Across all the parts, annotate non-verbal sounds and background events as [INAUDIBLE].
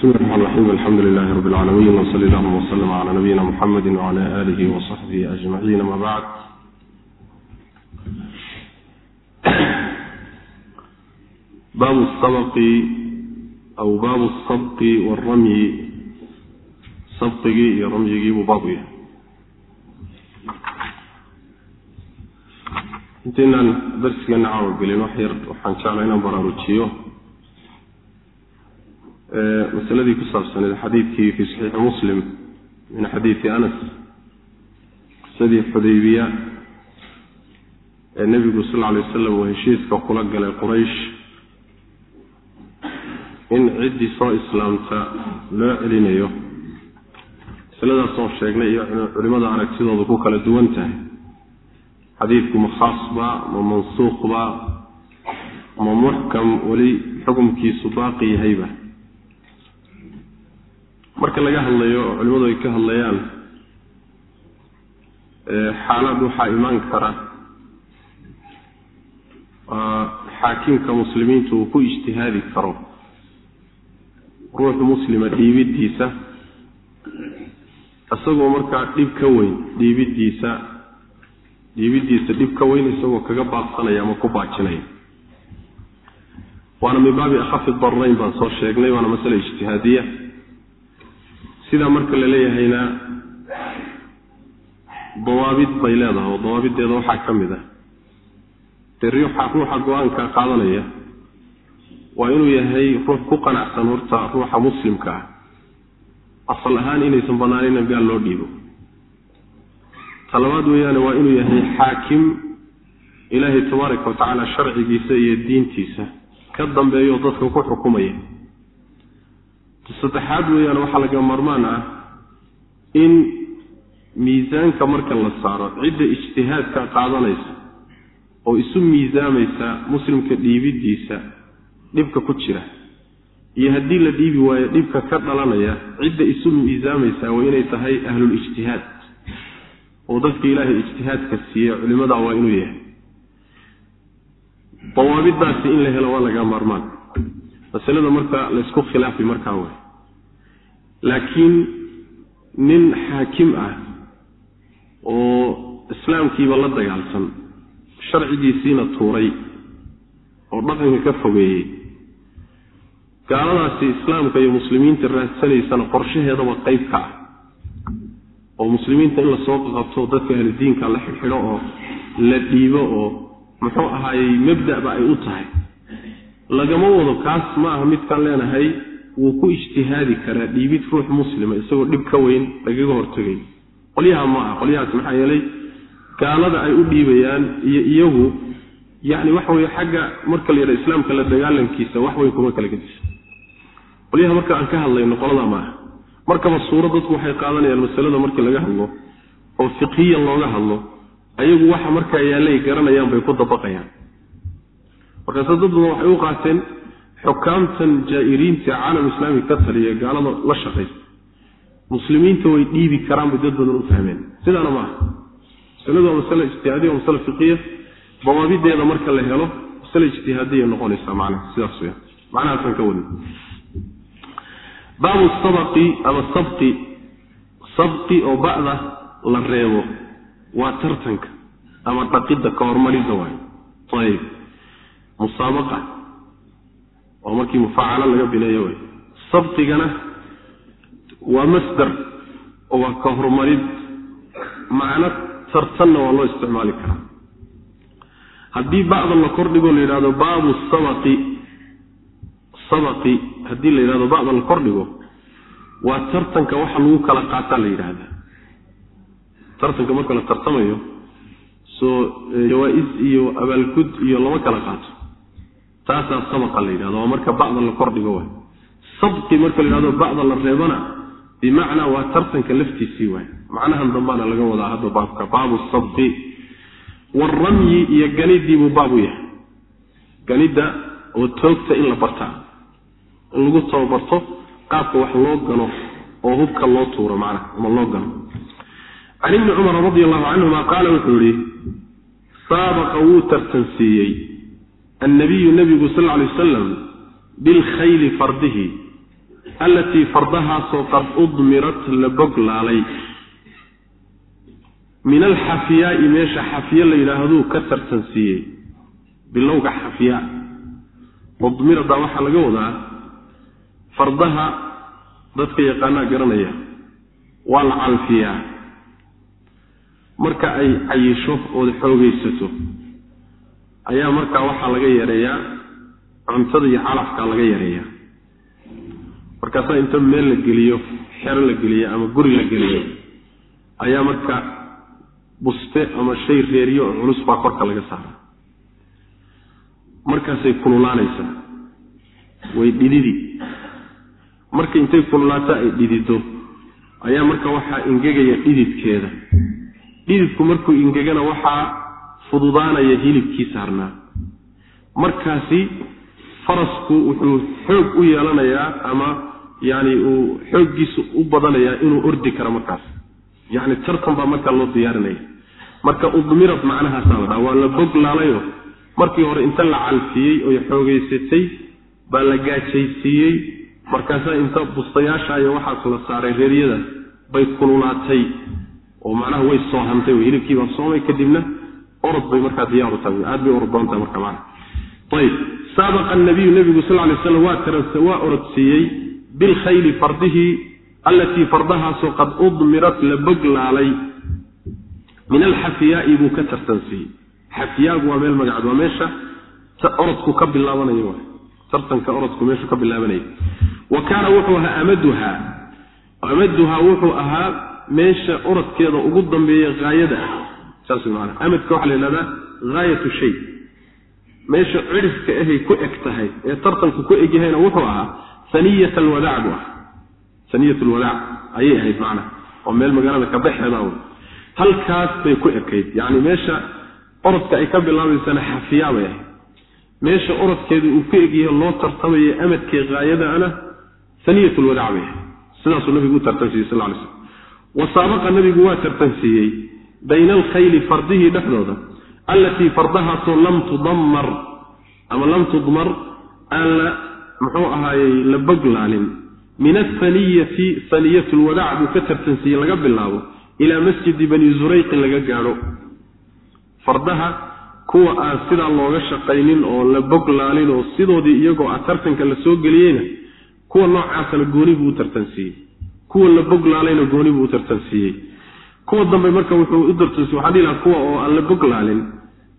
bismi raxmaan raxiim alxamdu lilahi rabbi alcaalamiin wsali allahuma wslama cala nabiyina muxamedi wcala aalihi wasaxbihi ajmaciin ama bacd baabu sabqi aw baabu sabqi wاramyi sabqigii iyo ramyigii buu baabu yahay intaynaan darsigeena caawa gelin wax yar waxaan jeclaa inaan baraarujiyo masaladii ku saabsaneed xadiidkii fi saxiixi muslim min xadiidi anas qisadii xudaybiya ee nebigu sal lla lay wasalam uu heshiiska kula galay quraysh in ciddii soo islaamta loo celinayo. Masaladaas oo sheegnay iyo culimada aragtidooda ku kala duwan tahay. Xadiidku ma khaasba ma mansuuqba ma muxkam weli xukumkiisu baaqi yahayba marka laga hadlayo oo culimmadu ay ka hadlayaan xaalad waxaa imaan kara. Xaakimka muslimiintu uu ku ijtihaadi karo. Ruuxu muslima dhiibiddiisa isagoo markaa dhib ka weyn dhiibiddiisa dhiibiddiisa dhib ka weyn isagoo kaga baaqsanaya ama ku baajinaya. Waana min baabi akhafi darrayn baan soo sheegnay waana masale ijtihaadiya sidaa marka la leeyahayna dawaabid bay leedahay oo dawaabiddeeda waxaa ka mid ah. Dee ruuxa ruuxa go'aanka qaadanaya waa inuu yahay ruux ku qanacsan horta ruuxa muslimka ah. Asal ahaan inaysan bannaanin in gaal loo dhiibo. Talabaad weeyaane waa inuu yahay xaakim ilaahay tabaaraka wa tacaala sharcigiisa iyo diintiisa. Ka dambeeyo dadka ku xukumaya saddexaad weeyaan waxaa laga marmaan ah in miisaanka marka la saaro cidda ijtihaadka qaadanaysa oo isu miisaamaysa muslimka dhiibiddiisa dhibka ku jira. Iyo haddii la dhiibi waayo dhibka ka dhalanaya cidda isu miisaamaysa waa inay tahay ahlul ijtihaad. Oo dadka ilaahay ijtihaadka siiya culimada waa inuu yahay. Dawaabidaasi in la helo waa laga maarmaan. Masalada marka laysku khilaafi markaa wey laakiin nin xaakim ah oo islaamkiiba la dagaalsan sharcigiisiina tuuray oo dhaqanka ka fogeeyey gaaladaasi islaamka iyo muslimiinta raadsanaysana qorshaheedaba qayb ka ah. Oo muslimiinta in la soo qabto dadka ahludiinka la xidxidho oo la dhiibo oo muxuu ahaayey mabda'ba ay u tahay. Lagama wado kaas ma aha midkaan leenahay wuu ku ijtihaadi karaa dhiibid ruux muslima isagoo dhib ka weyn lagaga hortagay qolyaha ma aha qolyahaas maxaa yeelay gaalada ay u dhiibayaan iyo iyagu yacni waxa weye xagga marka la yidhaha islaamka la dagaalankiisa wax weyn kuma kala gedisa qolyaha marka aan ka hadlayno qolada ma aha. Markaba suuro dadku waxay qaadanayaan masalada markii laga hadlo oo fiqhiyan looga hadlo ayagu waxa markaa yaallay garanayaan bay ku dabaqayaan. Markaase dad badan waxay u qaateen xukaamtan jaa'iriinta caalam islaami ka taliya gaalada la shaqaysa muslimiinta way dhiibi karaan bay dad badan u fahmeen. Sidaana ma aha. Masaladu waa masale ijtihaadiya waa masale fiqiya dawaabideeda marka la helo masale ijtihaadiya noqonaysaa macnaha sidaas weya macnahaasaan ka wadin baabu sabaqi ama sabqi sabqi oo ba'da la reebo waa tartanka ama dhaqidda ka hormaridda waayo. Ayib. Musaabaqa oo markii mufaacalo laga bineeyo way. Sabqigana waa masdar oo waa ka horumarid macno tartanna waa loo isticmaali karaa. Haddii bacda la kordhigo la yidhahdo baabu sabaqi. Sabaqi haddii la yidhahdo bacda la kordhigo waa tartanka waxa lagu kala qaataa la yidhaahdaa. Tartanka marka la tartamayo soo jawaa-is iyo abaalgud iyo lama kala qaato taasaa sabaqa la yidhahdo waa marka bacda la kordhigo waay. Sabqi marka la yidhahdo bacda la reebana bimacnaa waa tartanka laftiisii waay. Macnahan dambaana laga wadaa hadda baabka baabu sabqi. Waaramyi iyo ganidii buu baab u yahay. Ganidda oo toogta in la bartaa lagu tababarto qaabka wax loo gano oo hubka loo tuuro macnaha ama loo gano can ibni cumar radi allahu canhuma qaala wuxuu yihi saabaqa wuu tartansiiyey annabiyu nebigu sal alay wasalam bilkhayli fardihi allatii fardahaasoo qad udmirat la boglaalay min alxafiyaai meesha xafiye la yidhaahduu ka tartansiiyey bilowga xafiyaa udmirada waxaa laga wadaa fardaha dadka yaqaanaa garanaya waa la calfiyaa marka ay cayisho ood xoogaysato ayaa markaa waxaa laga yareeyaa cuntada iyo calafkaa laga yareeyaa. Markaasaa inta meel la geliyo xero la geliyo ama guri la geliyo ayaa marka buste ama shay reeriyo oo culus baa korka laga saara markaasay kululaanaysaa. Way dhididi. Marka intay kululaato ay dhidido ayaa marka waxaa ingegaya dhididkeeda. Dhididku markuu ingegana waxaa fududaanaya hilibkii saarnaa. Markaasi farasku wuxuu xoog u yeelanayaa ama yani uu xooggiisu u badanayaa inuu ordi karo markaas. Yani tartan baa markaa loo diyaarinaya. Marka udmirad macnahaasaa la dhaha waa la boglaalayo markii hore inta la calfiyey oy xoogaysatay baa la gaajaysiiyey. Markaasaa inta bustayaasha iyo waxaas la saaray reeryadaas bay kululaatay. Oo macnaha way soohantay hilibkii baa soomay kadibna orod bay markaa diyaaru tahay. Aad bay orod doontahay marka macna ayib saabaqa nabiyu nebigu sal lay slam waa orodsiiyey bilkhayli fardihii allatii fardahaasoo qad udmirat la boglaalay. Min alxafiyaai buu ka tartansiiyey xafiyaagu waa meel magacad waa meesha orodku ka bilaabanayo waay. Tartanka orodku meeshu ka bilaabanaya wa kaana wuxuu ahaa amaduhaa amaduhaa wuxuu ahaa meesha orodkeeda ugu dambeeya haayada saas maana amadka waxaa la yidhahdaa haayatu shay. Meesha cidhifka ahay ku eg tahay ee tartanku ku eg yahayna wuxuu ahaa saniyat alwadaac buu ahaa. Saniyat alwadaac ayay ahayd macnaha oo meel magaalada kabaxeeda halkaas bay ku ekayd. Yacni meesha orodka ay ka bilaabaysana xafiyaa bay ahayd. Meesha orodkeedu uu ku egyahay loo tartamayo amadkee haayadaana saniyat lwadaac bay ahayd. Sidaasuu nabigu u tartansiiyey sal lay slm wa nabigu waa tartansiiyey bayna alkhayli fardihii dhexdooda allatii fardahaasoo lam tudammar ama lam tudmar aan la muxuu ahaayey la boglaalin min asaniyati saniyat lwadaac buu ka tartansiiyey laga bilaabo ilaa masjidi bani zurayqin laga gaadho. Fardaha kuwa aan sidaa looga shaqaynin oo la boglaalin oo sidoodii iyagoo ah tartanka la soo geliyeyna kuwa noocaasana gooni buu u tartansiiyey. Kuwa la boglaalayna gooni buu u tartansiiyey kuwa dambe marka wuxuu u tartansiye waxaa dhihi laha kuwa oo aan la boglaalin.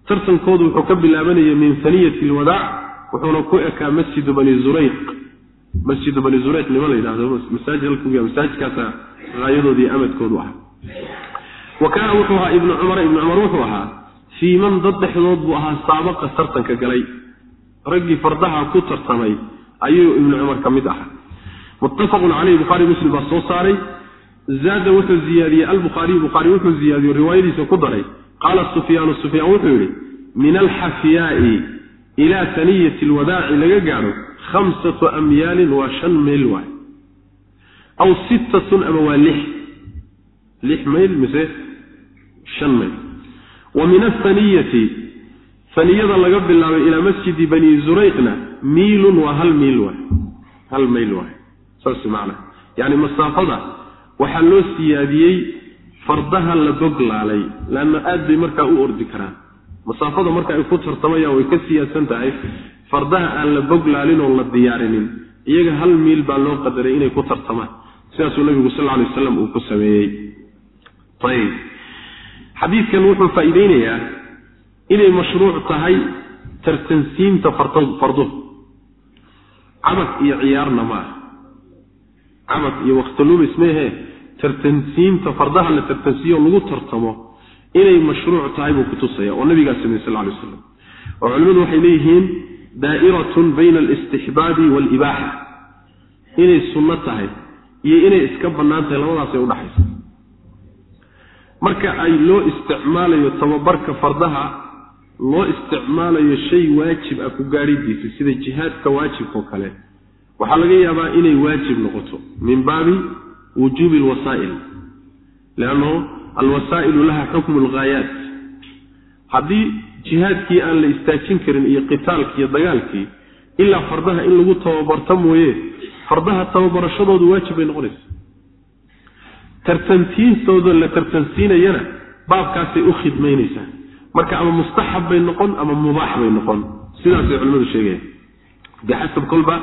Tartankoodu wuxuu ka bilaabanaya min saniyati alwadaac wuxuuna ku ekaa masjidu bani zurayq. Masjidu bani zurayq nima la yidhahdo masaajid halkuya masaajidkaasa haayadoodii amadkoodu ah wa kaana wuxuu ahaa ibnu cumar ibnu cumar wuxuu ahaa fii man dad dhexdood buu ahaa saabaqa tartanka galay. Raggii fardaha ku tartamay ayuu ibnu cumar ka mid ahaa. Muttafaqun caleyhi bukhaari muslim baa soo saaray zaada wuxuu ziyaadiyey albukhaariy bukhaari wuxuu ziyaadiyo riwaayadiisa ku daray qaala sufyaanu sufyaan wuxuu yidhi min alxafiyaai ilaa saniyati alwadaaci laga gaadho khamsatu amyaalin waa shan mayl waay. Aw sittatun ama waa lix. Lix mayl mise shan mayl wa min asaniyati saniyada laga bilaabay ilaa masjidi bani zurayqna miilun waa hal miil waay. Hal mayl waay. Saas macnaa yacni masaafada waxaa loo siyaadiyey fardaha la boglaalay leanna aad bay markaa u ordi karaan. Masaafada marka ay ku tartamayaan way ka siyaadsan tahay fardaha aan la boglaalin oon la diyaarinin. Iyaga hal miil baa loo qadaray inay ku tartamaan. Sidaasuu nabigu sal alay wasalam uu ku sameeyey. Ayb xadiidkan wuxuu faa-iideynayaa inay mashruuc tahay tartansiinta farduhu cabad iyo ciyaarna ma ah cabad iyo wakhtilumis meehe tartansiinta fardaha la tartansiiyo lagu tartamo inay mashruuc tahay buu kutusaya oo nabigaa sameyey sal lay slam oo culimmadu waxay leeyihiin daa'iratun bayna alistixbaabi waalibaaxa inay sunno tahay iyo inay iska bannaan tahay labadaasay udhaxaysa marka ay loo isticmaalayo tababarka fardaha loo isticmaalayo shay waajib ah ku gaadhidiisa sida jihaadka waajibkao kale waxaa laga yaabaa inay waajib noqoto min baabi wujuubi alwasaa'il. Liannahu alwasaa'ilu laha xukmu alghaayaat haddii jihaadkii aan la istaajin karin iyo qitaalkii iyo dagaalkii ilaa fardaha in lagu tababarto mooye fardaha tababarashadoodu waajib bay noqonaysaa. Tartantiintooda la tartansiinayana baabkaasay u khidmaynaysaa marka ama mustaxab bay noqon ama mubaax bay noqon. Sidaasay culimmadu sheegayaan. Bixasab kolba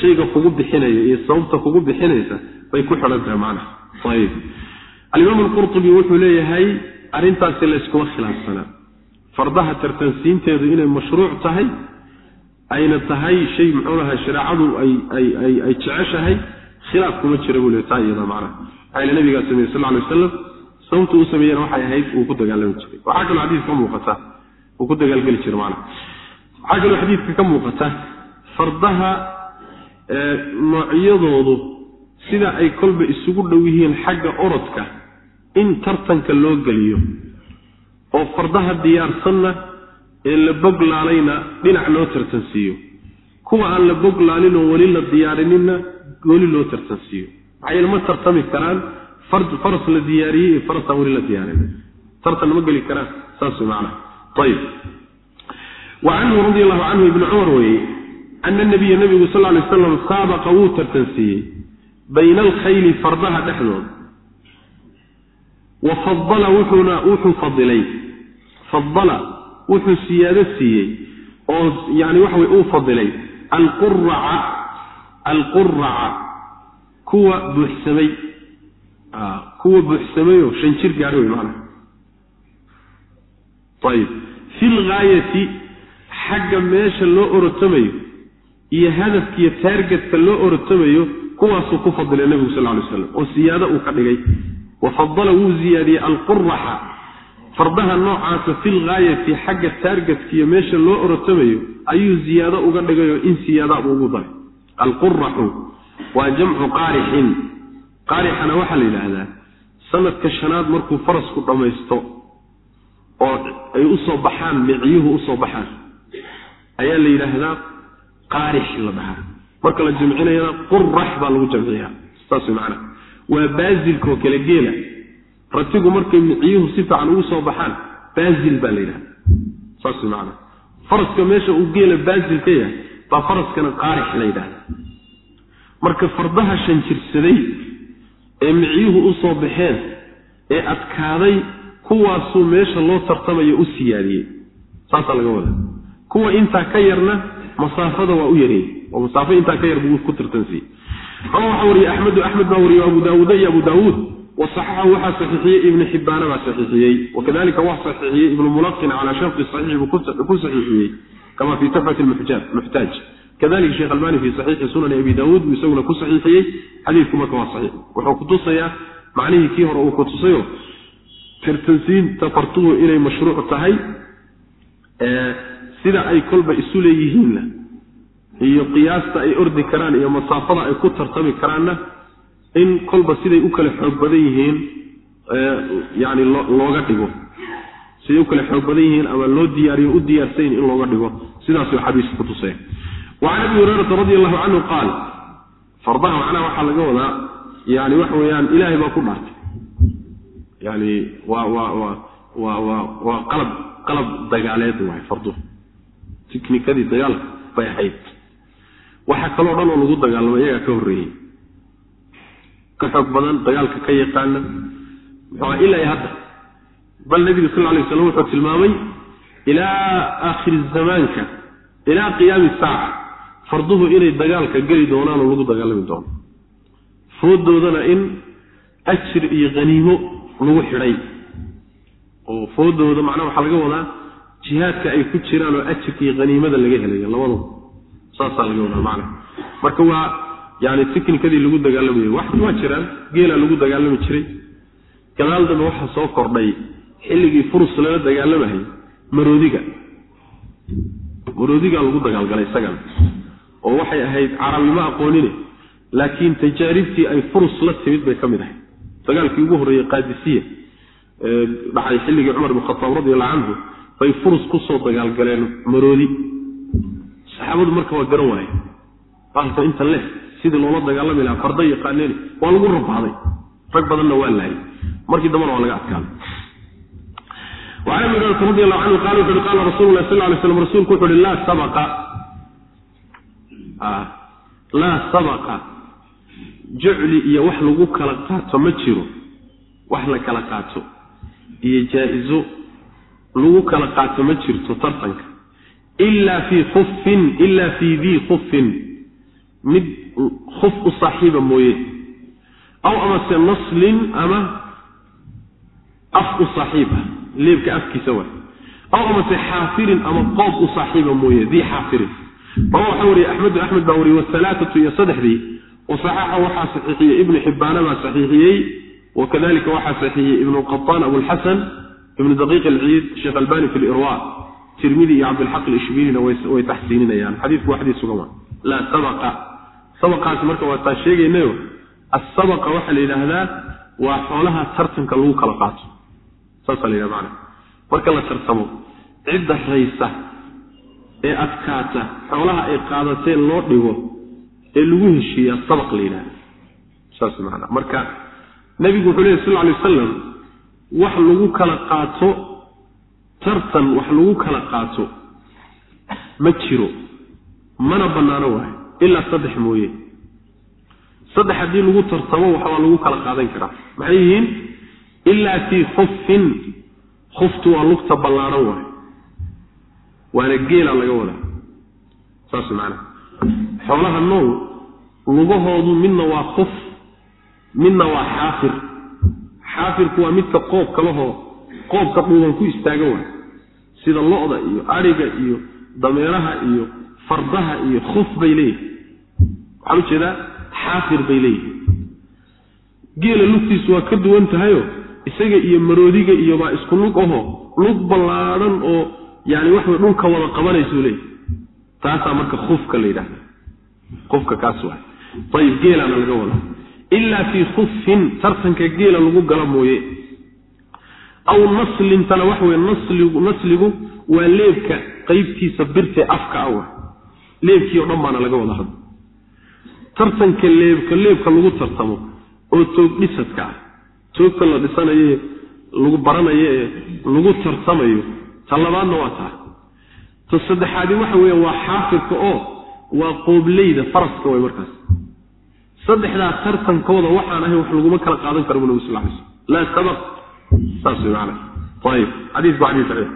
shayga kugu bixinaya iyo sababta kugu bixinaysa bay ku xidhan tahay macnaha. Ayib. Alimaam alqurtubi wuxuu leeyahay arrintaasi layskuma khilaafsanaa fardaha tartansiinteedu inay mashruuc tahay ayna tahay shay muxuu lahaa shareecadu ay ay ay ay jeceshahay khilaaf kuma jira buu le taa iyada macnaha. Maxaa ile nabigaa sameyey sal alay wasalam sababtu u sameeyena waxay ahayd uu ku dagaalami jiray. Waxaa kaloo xadiidka ka muuqata. Uu ku dagaalgeli jira macnaha. Waxaa kaloo xadiidka ka muuqata fardaha noocyadoodu sida ay kolba isugu dhow yihiin xagga orodka in tartanka loo geliyo oo fardaha diyaarsanna ee la boglaalayna dhinac loo tartansiiyo kuwa aan la boglaalin oo weli la diyaarininna weli loo tartansiiyo maxaa ma tartami karaan faras la diyaariyey iyo farasaan weli la diyaarin tartanna ma geli karaan saas way macnaha ayib wa canhu radi allahu canhu ibni cumar weeye ana nabiya nabigu sal lay slam saabaqa wuu tartansiiyey bayna alkhayli fardaha dhexdooda wa fadala wuxuuna wuxuu fadilay fadala wuxuu siyaado siiyey oo yani waxa wey uu fadilay alquraca alquraca kuwa buuxsamay. Kuwa buuxsamayoo shan jir gaadho wey maanaa ayib fi lgaayati xagga meesha loo orotamayo iyo hadafkiiyo taargetka loo orotamayo kuwaasuu ku fadilay nebigu sal ly slam oo siyaado uu ka dhigay. Wa fadala wuu ziyaadiyey alquraxa fardaha noocaasa fi lgaayati xagga taargetkiiyo meesha loo orotamayo ayuu ziyaado uga dhigayoo in siyaada buu ugu daray. Alquraxu waa jamcu qaarixin. Qaarixana waxaa la yidhaahdaa sanadka shanaad markuu farasku dhammaysto oo ay u soo baxaan miciyuhu u soo baxaan ayaa la yidhaahdaa qaarix la dhahaa marka la jamcinayana qurax baa lagu jamciyaa saas macana waa baasilkoo kale geela. Ratigu markay miciyuhu si fiican ugu soo baxaan baasil baa la yidhahda saas macana faraska meesha uu geela baasil ka yahay baa faraskana qaarix la yidhahda marka fardaha shanjirsaday ee miciyuhu u soo baxeen ee adkaaday kuwaasuu meesha loo tartamayo u siyaadiyey. Saasaa laga wadaa. Kuwa intaa ka yarna masaafada waa u yareeyey oo masaafo intaa ka yar buu ku tartansiiyey ama waxaa wariyey axmedu axmed baa wariyey abu daawuuda iyo abu daawuud. Wasaxaxahu waxaa saxiixiyey ibnu xibbaana baa saxiixiyey. Wakadalika wax saxiixiyey ibnu mulaqin calaa sharti saxiixi buu ku saxiixiyey. Kama fii tafati muxtaaj kadalika sheekh albani fii saxiixi sunani abi daawuud buu isaguna ku saxiixiyey. Xadiidku marka waa saxiix. Wuxuu kutusayaa macnihii kii hore uu kutusayo tartansiinta fartuhu inay mashruuc tahay sida ay kolba isu leeyihiinna iyo qiyaasta ay ordi karaan iyo masaafada ay ku tartami karaanna in kolba siday u kala xoog badan yihiin yani looga dhigo. Siday u kala xoog badan yihiin ama loo diyaariyo u diyaarsayn in looga dhigo. Sidaasuu xadiisku kutusaya wacan abi hurayrata radi allahu canhu qaal fardaha macnaha waxaa laga wadaa yani waxa weeyaan ilaahay baa ku dhaartay. Yani waa waa waa waa waa waa qalab qalab dagaaleed waay farduhu tiknikadii dagaalka bay ahayd. Waxaa kaloo dhan oo lagu dagaalamo iyagaa ka horreeyey ka xoog badan dagaalka ka yaqaana muxua ilaa hadda. Bal nebigu sal lla lay slam wuxuu tilmaamay ilaa aakhiri zamaanka ilaa qiyaami saaca farduhu inay dagaalka geli doonaan oo lagu dagaalami doono. Foodoodana in ajir iyo haniimo lagu xidhay oo foodooda macnaha waxaa laga wadaa jihaadka ay ku jiraan oo ajirka iyo haniimada laga helayo labadaba saasaa laga wadaa macnaha. Marka waa yani tiknikadii lagu dagaalamayo. Wax waa jiraan geelaa lagu dagaalami jiray. Gadaal dambe waxaa soo kordhay xilligii furus lala dagaalamahay maroodiga. Maroodigaa lagu dagaalgalay isagana oo waxay ahayd carabnimo aqoonine laakiin tajaaribtii ay furus la timid bay ka mid ahayd. Dagaalkii ugu horreeyey qaadisiya dhacay xilligii cumar bin khataab radiallahu canhu bay furus kusoo dagaalgaleen maroodi saxaabadu marka waa garan waaye baalka inta leh sidii loola dagaalami lahaa farda yaqaaneen waa lagu rabaaday rag badanna waa laayay markii dambena waa laga adkaaday وعن ابي هريره رضي الله عنه قال وحده قال رسول الله صلى الله عليه وسلم رسولك وحده لا سبق آه لا سبق jucli iyo wax lagu kala qaato ma jiro wax la kala qaato iyo jaa-iso lagu kala qaato ma jirto tartanka. Ilaa fii khufin ilaa fii dii khufin mid khuf u saaxiiba mooye. Aw amase naslin ama af u saaxiib ah leebka afkiisa wa aw amase xaafirin ama qoob u saaxiiba mooye dii xaafirin rawa waxaa wariyey axmedu axmed baa wariyey wahalaaatu iyo saddexdii. Wasaxaxa waxaa saxiixiyey ibnu xibbaana baa saxiixiyey wakadalika waxaa saxiixiyey ibnu qataan abulxasan ibnu daqiiq alciid sheekh albani fi lirwa tirmidi iyo cabdilxaq alishbiilina way taxsiininayaan xadiisku waa xadiis laa sabaqa. Sabaqaasi marka waa taa sheegaynayo asabaqa waxaa la yidhaahdaa waa xoolaha tartanka lagu kala qaato. Saasaa la yidhahda macana marka la tartamo cidda raysa ee adkaata xoolaha ay qaadateen loo dhigo ee lagu heshiiyaa sabaq la yidhahda saas maana marka nebigu wuxuu lehy sal lla alay wasalam wax lagu kala qaato tartan wax lagu kala qaato ma jiro mana bannaano waayo ilaa saddex mooye. Saddex haddii lagu tartamo waxbaa lagu kala qaadan karaa. Maxay yihiin? Ilaa fii khufin khuftu waa lugta ballaaran waayo waana geelaa laga wadaa. Saas macana xoolaha nool lugahoodu midna waa khuf midna waa xaafir xaafirku waa midka qoobka lahoo qoobka dhuuban ku istaaga waay sida lo-da iyo adhiga iyo dameeraha iyo fardaha iyo khuf bay leeyihiin waxaan u jeedaa xaafir bay leeyihiin geela lugtiisu waa ka duwan tahayo isaga iyo maroodiga iyo baa isku lug aho lug ballaadhan oo yani waxway dhulka wada qabanaysuu leeyahy taasaa marka khufka la yidhahda khufka kaas waay ayib geelaana laga wadaa ilaa fii khufin tartanka geela lagu gala mooye. Aw naslintana waxa weye nasligu nasligu waa leebka qeybtiisa birtee afka awa leebkii o dhan baana laga wada hadla tartanka leebka leebka lagu tartamo oo toog dhisadka ah toogta la dhisanayo lagu baranayo ee lagu tartamayo ta labaadna waa taa. Ta saddexaadi waxa weeye waa xaafirka oo waa qoobleyda faraska way markaas saddexdaa tartankooda waxaan ahay wax laguma kala qaadan kara bu nabi sal lay slm laa sabaq saas way macana ayib xadiisku xadiis saxiix.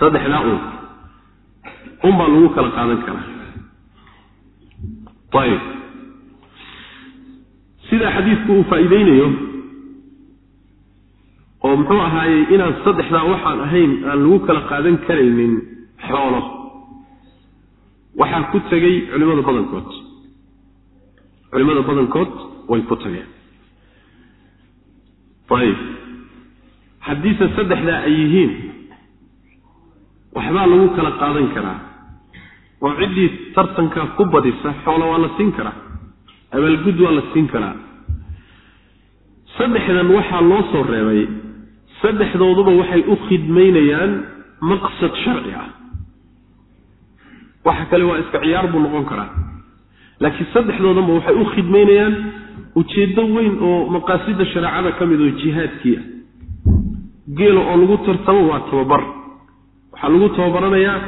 Saddexdaa un unbaa lagu kala qaadan karaa. Ayib sidaa xadiisku uu faa'iideynayo oo muxuu ahaayey inaan saddexdaa waxaan ahayn aan lagu kala qaadan karaynin xoolo. Waxaa ku tegey culimada badankood culimada badankood way ku tageen. Ayib. Haddiise saddexdaa ay yihiin waxbaa lagu kala qaadan karaa. Oo ciddii tartanka ku badisa xoolo waa la siin karaa. Abaalgud waa la siin karaa. Saddexdan waxaa loo soo reebay. Saddexdooduba waxay u khidmaynayaan maqsad sharci ah. Waxa kale waa iska ciyaar buu noqon karaa laakiin saddexdoodanba waxay u khidmaynayaan ujeeddo weyn oo maqaasida shareecada ka mid oo jihaadkii ah. Geela oo lagu tartamo waa tababar. Waxaa lagu tababaranayaa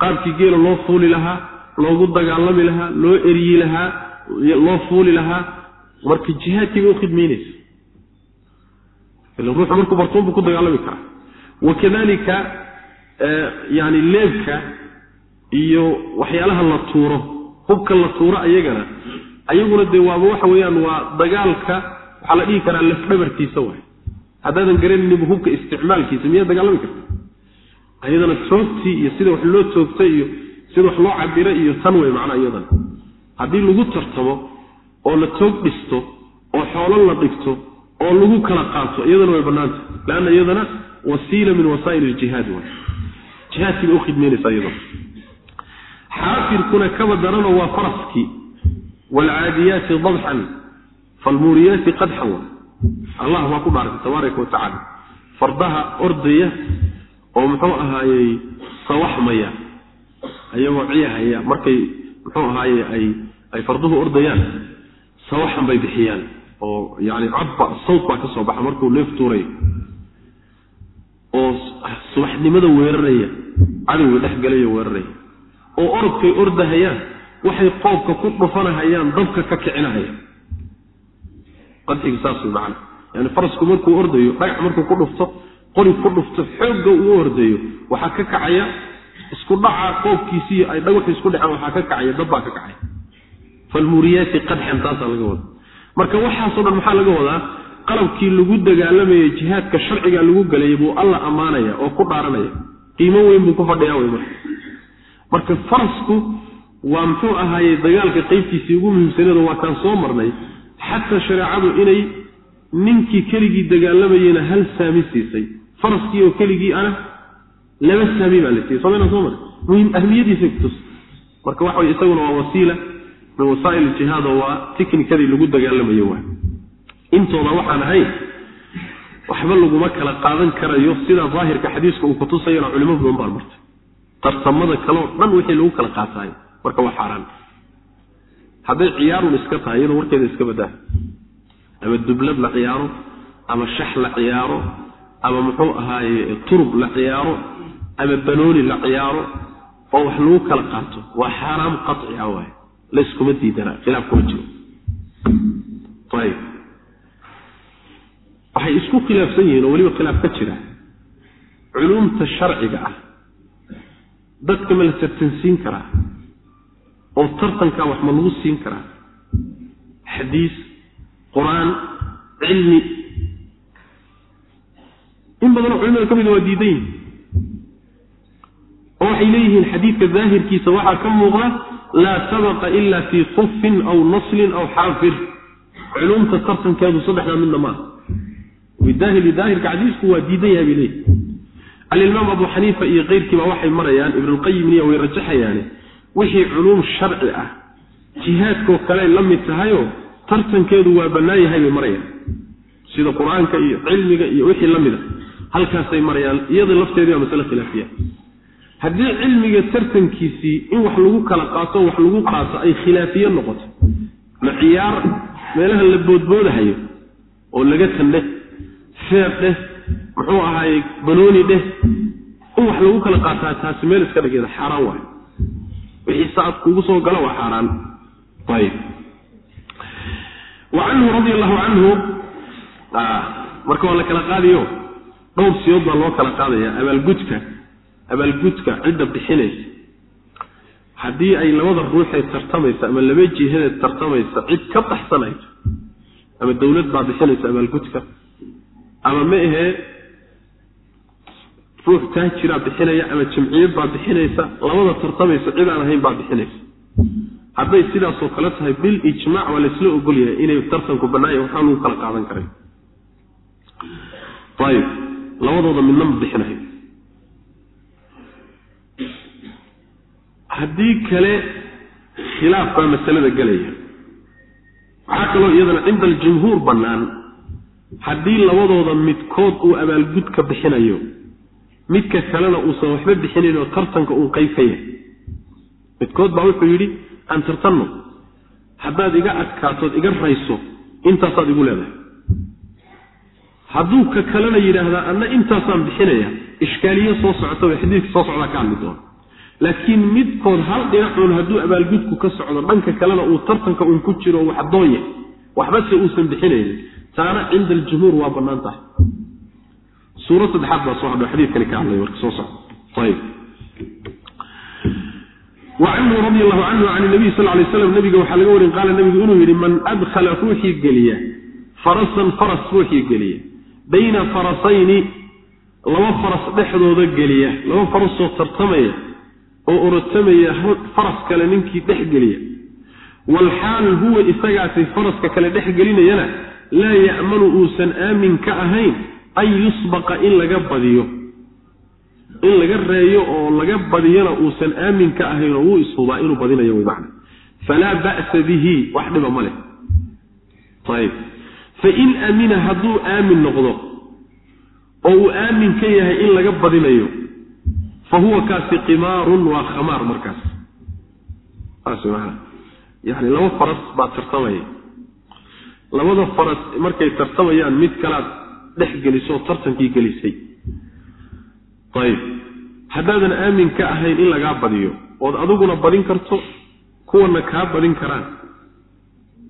qaabkii geela loo fuuli lahaa loogu dagaalami lahaa loo eryi lahaa loo fuuli lahaa. Marka jihaadkii bay u khidmaynaysa ruuxu markuu bartuun buu ku dagaalami karaa. Wakadalika yani leebka iyo waxyaalaha la tuuro hubka la tuuro ayagana ayaguna dee waaba waxa weeyaan waa dagaalka waxaa la dhihi karaa lafdhabartiisa waay. Haddaadan garanayniba hubka isticmaalkiisa miyaad dagaalami karta? Ayadana toogtii iyo sida wax loo toogta iyo sida wax loo cabira iyo tan wey macnaa iyadana haddii lagu tartamo oo la toog dhisto oo xoolo la dhigto oo lagu kala qaato iyadana way bannaanta. Leanna iyadana wasiila min wasaa'il iljihaad waay. Jihaadkii bay u khidmaynaysaa iyadana xaafirkuna kaba darano waa faraskii waalcaadiyaati dabxan faalmuuriyaati qadxan wa allah baa ku dhaartay tabaaraka wa tacaala. Fardaha ordaya oo muxuu ahaayey sawaxmaya ayagoo ciyahaya markay muxuu ahaaye ay ay farduhu ordayaan sawaxan bay bixiyaan oo yani codba sawt baa ka soo baxa markuu neef tuurayo oo subaxnimada weeraraya cadowga dhex galaya weeraraya oo orodkay ordahayaan waxay qoobka ku dhufanahayaan dabka ka kicinahaya qadxiga saas way yani farasku markuu ordayo dhagax markuu ku dhufto qori ku dhufto xoogga uu ordayo waxaa ka kacaya isku dhaca qoobkiisii ay dhagaxu isku dhaceen waxaa ka kacaya dabbaa ka kacaya. Falmuuriyaati qadxan taasaa laga wada marka waxaasoo dhan maxaa laga wadaa? Qalabkii lagu dagaalamayay jihaadka sharciga lagu galayay buu alla ammaanaya oo ku dhaaranaya. Qiimo weyn buu ku fadhiyaa wey marka marka farasku waa muxuu ahaaye dagaalka qeybtiisii ugu muhiimsaneedo waa kaan soo marnay. Xataa shareecadu inay ninkii keligii dagaalamayena hal saami siisay. Faraskii oo keligii ana laba saami baa la siiyey. Somayna soo mara muhiim ahmiyadiisa kutus marka waxa way isaguna waa wasiila min wasaa'il jihaad oo waa tiknikadii lagu dagaalamayo waa. Intooda waxaan ahayn waxba laguma kala qaadan karayo sida daahirka xadiiska uu kutusayana culimo badan baan martay tartamada kaleo dhan wixii lagu kala qaataayo marka waa xaaraan hadday ciyaarun iska tahay iyadoo warkeeda iska badaa ama dublad la ciyaaro ama shax la ciyaaro ama muxuu ahaaye turub la ciyaaro ama banooni la ciyaaro oo wax lagu kala qaato waa xaaraam qaci ah waay layskuma diidana khilaaf kuma jiro. Ayib waxay isku khilaafsan yihiin oo weliba khilaaf ka jira. Culumta sharciga ah dadka ma la tartansiin karaa. Oo tartanka wax ma lagu siin karaa. Xadiis qur'aan cilmi. In badanoo culimada ka mida waa diidan yihiin oo waxay leeyihiin xadiidka daahirkiisa waxaa ka muuqda laa sabaqa ila fii kufin aw naslin aw xaafir. Culumta tartankeedu saddexdaa midna maaha daahirka xadiisku waa diidan yahay bay leeyihiin alimaam abu xaniifa iyo keyrkiiba waxay marayaan ibnulqayimniya way rajaxayaane wixii culuum sharci ah jihaadkoo kale la mid tahayoo tartankeedu waa bannaan yahay bay marayaan. Sida qur'aanka iyo cilmiga iyo wixii la mid a halkaasay marayaan iyada lafteedii waa masale khilaafiya. Haddii cilmiga tartankiisii in wax lagu kala qaato wax lagu qaato ay khilaafiye noqoto ma ciyaar meelaha la boodboodahayo oo laga tandheh feer dheh muxuu ahaaye banooni dheh. In wax lagu kala qaataa taasi meel iska dhageeda xaaraan waayo wixii saad kugu soo gala waa xaaraan. Ayib. Wa canhu radi allahu canhu marka waa la kala qaadiyo dhowr siyood baa loo kala qaadaya abaalgudka abaalgudka cidda bixinaysa. Haddii ay labada ruuxee tartamaysa ama laba jihadeed tartamaysa cid ka baxsanayso ama dowlad baa bixinaysa abaalgudka. Ama ma ahee ruux taajiraa bixinaya ama jamciyad baa bixinaysa labada tartamaysa cid aan ahayn baa bixinaysa. Hadday sidaasoo kale tahay bil ijmaac waa laysla ogolyahay inay tartanku bannaanya waxaa lagu kala qaadan karay. Ayib labadooda midna ma bixinayo haddii kale khilaaf baa masalada gelaya waxaa kaloo iyadana cinda aljumhuur bannaan haddii labadooda midkood uu abaalgudka bixinayo midka kalena uusan waxba bixinayn oo tartanka uu qayb ka yahay midkood baa wuxuu yidhi aan tartanno. Haddaad iga adkaatood iga rayso intaasaad igu leedahay. Hadduu ka kalena yidhaahdaa anna intaasaan bixinaya. Ishkaaliye soo socota way xadiidka soo socdaa ka hadli doona. Laakiin midkood hal dhinacuun hadduu abaalgudku ka socdo dhanka kalena uu tartanka uun ku jiro wax doonya waxbase uusan bixinaynin. Taana cinda aljumhuur waa bannaan tahay suura saddexaad baa soo hadho xadiidkani ka hadlay marka soo socda. Ayib. Wa canhu radi allahu canhu can nabiy sal lay slam nabiga waxaa laga warin qaala nabigu inuu yidhi man adkhala ruuxii geliya farasan faras ruuxii geliya. Bayna farasayni laba faras dhexdooda geliya laba farasoo tartamaya oo orotamaya faras kale ninkii dhex geliya. Walxaal huwa isagaasi faraska kale dhex gelinayana laa ya'manu uusan aamin ka ahayn an yusbaqa in laga badiyo in laga reeyo oo laga badiyana uusan aamin ka ahayn oo wuu ishubaa inuu badinayo wy macna falaa ba'sa bihi wax dhiba ma leh ayib fain amina hadduu aamin noqdo oo uu aamin ka yahay in laga badinayo fa huwa kaasi qimaarun waa khamaar markaas saas maana yani laba faras baa tartamaya labada faras markay tartamayaan mid kalaad dhex gelisoo tartankii gelisay. Ayib. Haddaadan aamin ka ahayn in lagaa badiyo ood adiguna badin karto kuwana kaa badin karaan.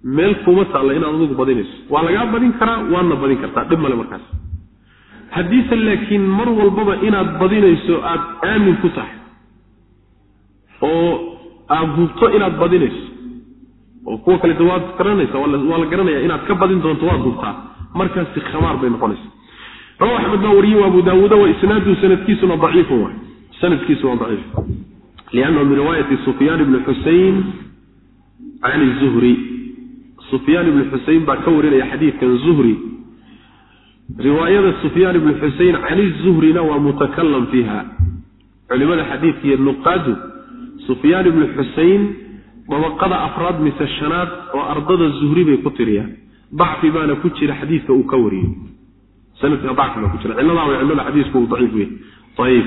Meel kuma taalla inaad adigu badinayso. Waa lagaa badin karaa waadna badin kartaa. Dhib male markaas. Haddiise laakiin mar walbaba inaad badinayso aada aamin ku tahay. Oo aad hubto inaad badinayso. Oo kuwa kaleta waad garanaysa waa la garanaya inaad ka badin doonto waad hubtaa markaasi khamaar bay noqonaysa. Rawa axmed baa wariyey abu daawuuda wa isnaadu sanadkiisuna daciifun waay sanadkiisu waa daciif. Liannahu min riwaayati sufyaan ibni xusein can zuhri. Sufyaan ibni xusein baa ka warinaya xadiidkan zuhri. Riwaayada sufyaan ibni xusein can zuhrina waa mutakalam fiiha. Culimada xadiidka nuqaadu sufyaan ibni xusein dabaqada afraad mise shanaad oo ardada zuhri bay ku tiriyaan dacfi baana ku jira xadiidka uu ka wariyey. Sanadka dacfi baa ku jira. Cilladaa way cillada uu daciif wey ayib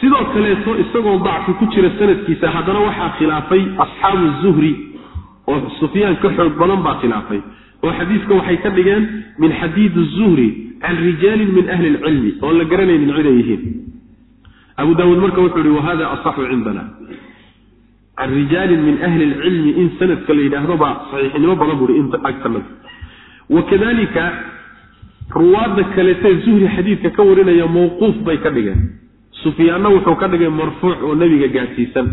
sidoo kaleeto isagoo dacfi ku jira sanadkiisa haddana waxaa khilaafay asxaabu zuhri oo sufyaan ka xoog badan baa khilaafay oo xadiiska waxay ka dhigeen min xadiidi zuhri can rijaalin min ahli lcilmi oon la garanaynin ciday yihiin. Abu daawuud marka wuxuu yihi wahada asaxu cindana can rijaalin min ahli lcilmi in sanadka la yidhaahdo baa saxiixnimo badan buui inta agtanada wakadalika ruwaadda kaleetee zuhri xadiidka ka warinaya mawquuf bay ka dhigeen sufyaanna wuxuu ka dhigay marfuuc oo nebiga gaadhsiisan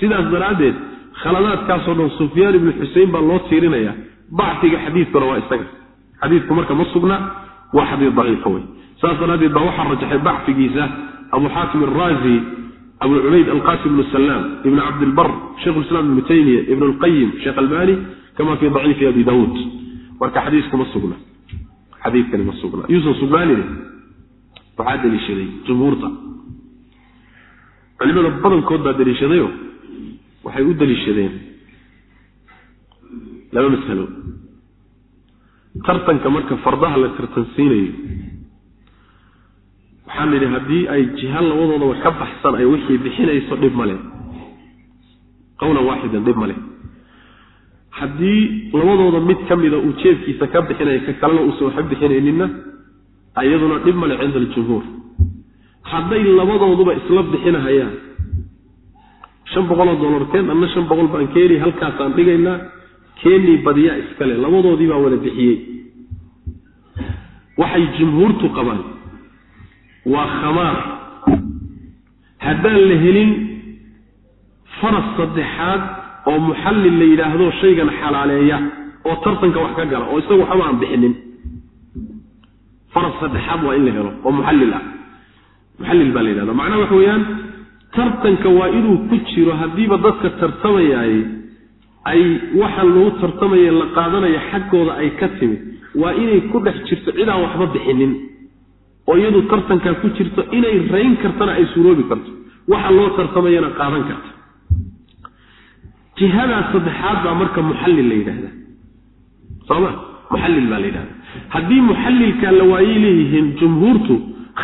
sidaas daraaddeed khaladaadkaasoo dhan sufyaan ibnu xusein baa loo tiirinaya dacfiga xadiidkuna waa isaga xadiidku marka ma sugna waa xadiid daciifa wey saas daraaddeed baa waxaa rajaxay dacfigiisa abu xaakim araazi abu cubayd alqasim ibnu salaam ibn cabdilbar sheikh lislaam ibnu taymiya ibn lqayim sheekh albani kama fii daciifi abi daawuud marka xadiisku ma sugna. Xadiidkani ma sugna. Yuusan sugnaanin waxaa daliishaday jumhuurta. Culimada badankood baa daliishadayo waxay u daliishadeen laba masalo. Tartanka marka fardaha la tartansiinayo waxaan nidhi haddii ay jiha labadoodaba ka baxsan ay wixii bixinayso dhib male qowlan waaxidan dhib male haddii labadooda mid ka mida uu jeebkiisa ka bixinaya ka kalena uusan waxa bixinayninna iyaduna dhib male cinda aljumhuur. Hadday labadooduba isla bixinahayaan shan boqoloo dollar keen anna shan boqol baan keeni halkaasaan dhigaynaa keenii badiyaa iskale labadoodii baa wada bixiyey. Waxay jumhuurtu qabaan waa khamaar. Haddaan la helin faras saddexaad oo muxallil la yidhaahdo shaygan xalaaleeya oo tartanka wax ka gala oo isagu waxba aan bixinin. Faras saddexaad waa in la helo oo muxallil ah. Muxallil baa la yidhahda. Macnaha waxa weeyaan tartanka waa inuu ku jiro haddiiba dadka tartamayaay ay waxaan lagu tartamaya la qaadanaya xaggooda ay ka timid. Waa inay ku dhex jirto cidaan waxba bixinin oo iyadu tartankaa ku jirto inay rayn kartana ay suuroobi karto. Waxa loo tartamayana qaadan karta. Jihadaas saddexaad baa marka muxallil la yidhahda sooma muxallil baa la yidhahda haddii muxallilkaa la waayey leeyihiin jumhuurtu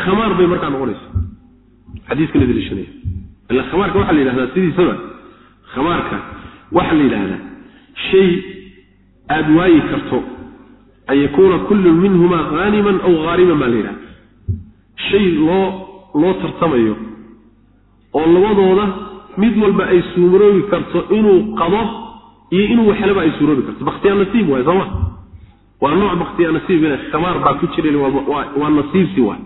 khamaar bay markaa noqonaysa xadiiska la daliishanaya. Ila khamaarka waxaa la yidhahdaa sidiisaba. Khamaarka waxaa la yidhaahdaa shay aada waayi karto an yakuuna kullu minhumaa haaniman aw haariman baa la yidhahda shay loo loo tartamayo oo labadooda mid walba ay suuroobi karto inuu qado iyo inuu waxlaba ay suuroobi karto. Bakhtiyaa nasiib waay sooma waa nooc bakhtiyaa nasiib ina khamaar baa ku jira waa nasiibsi waay.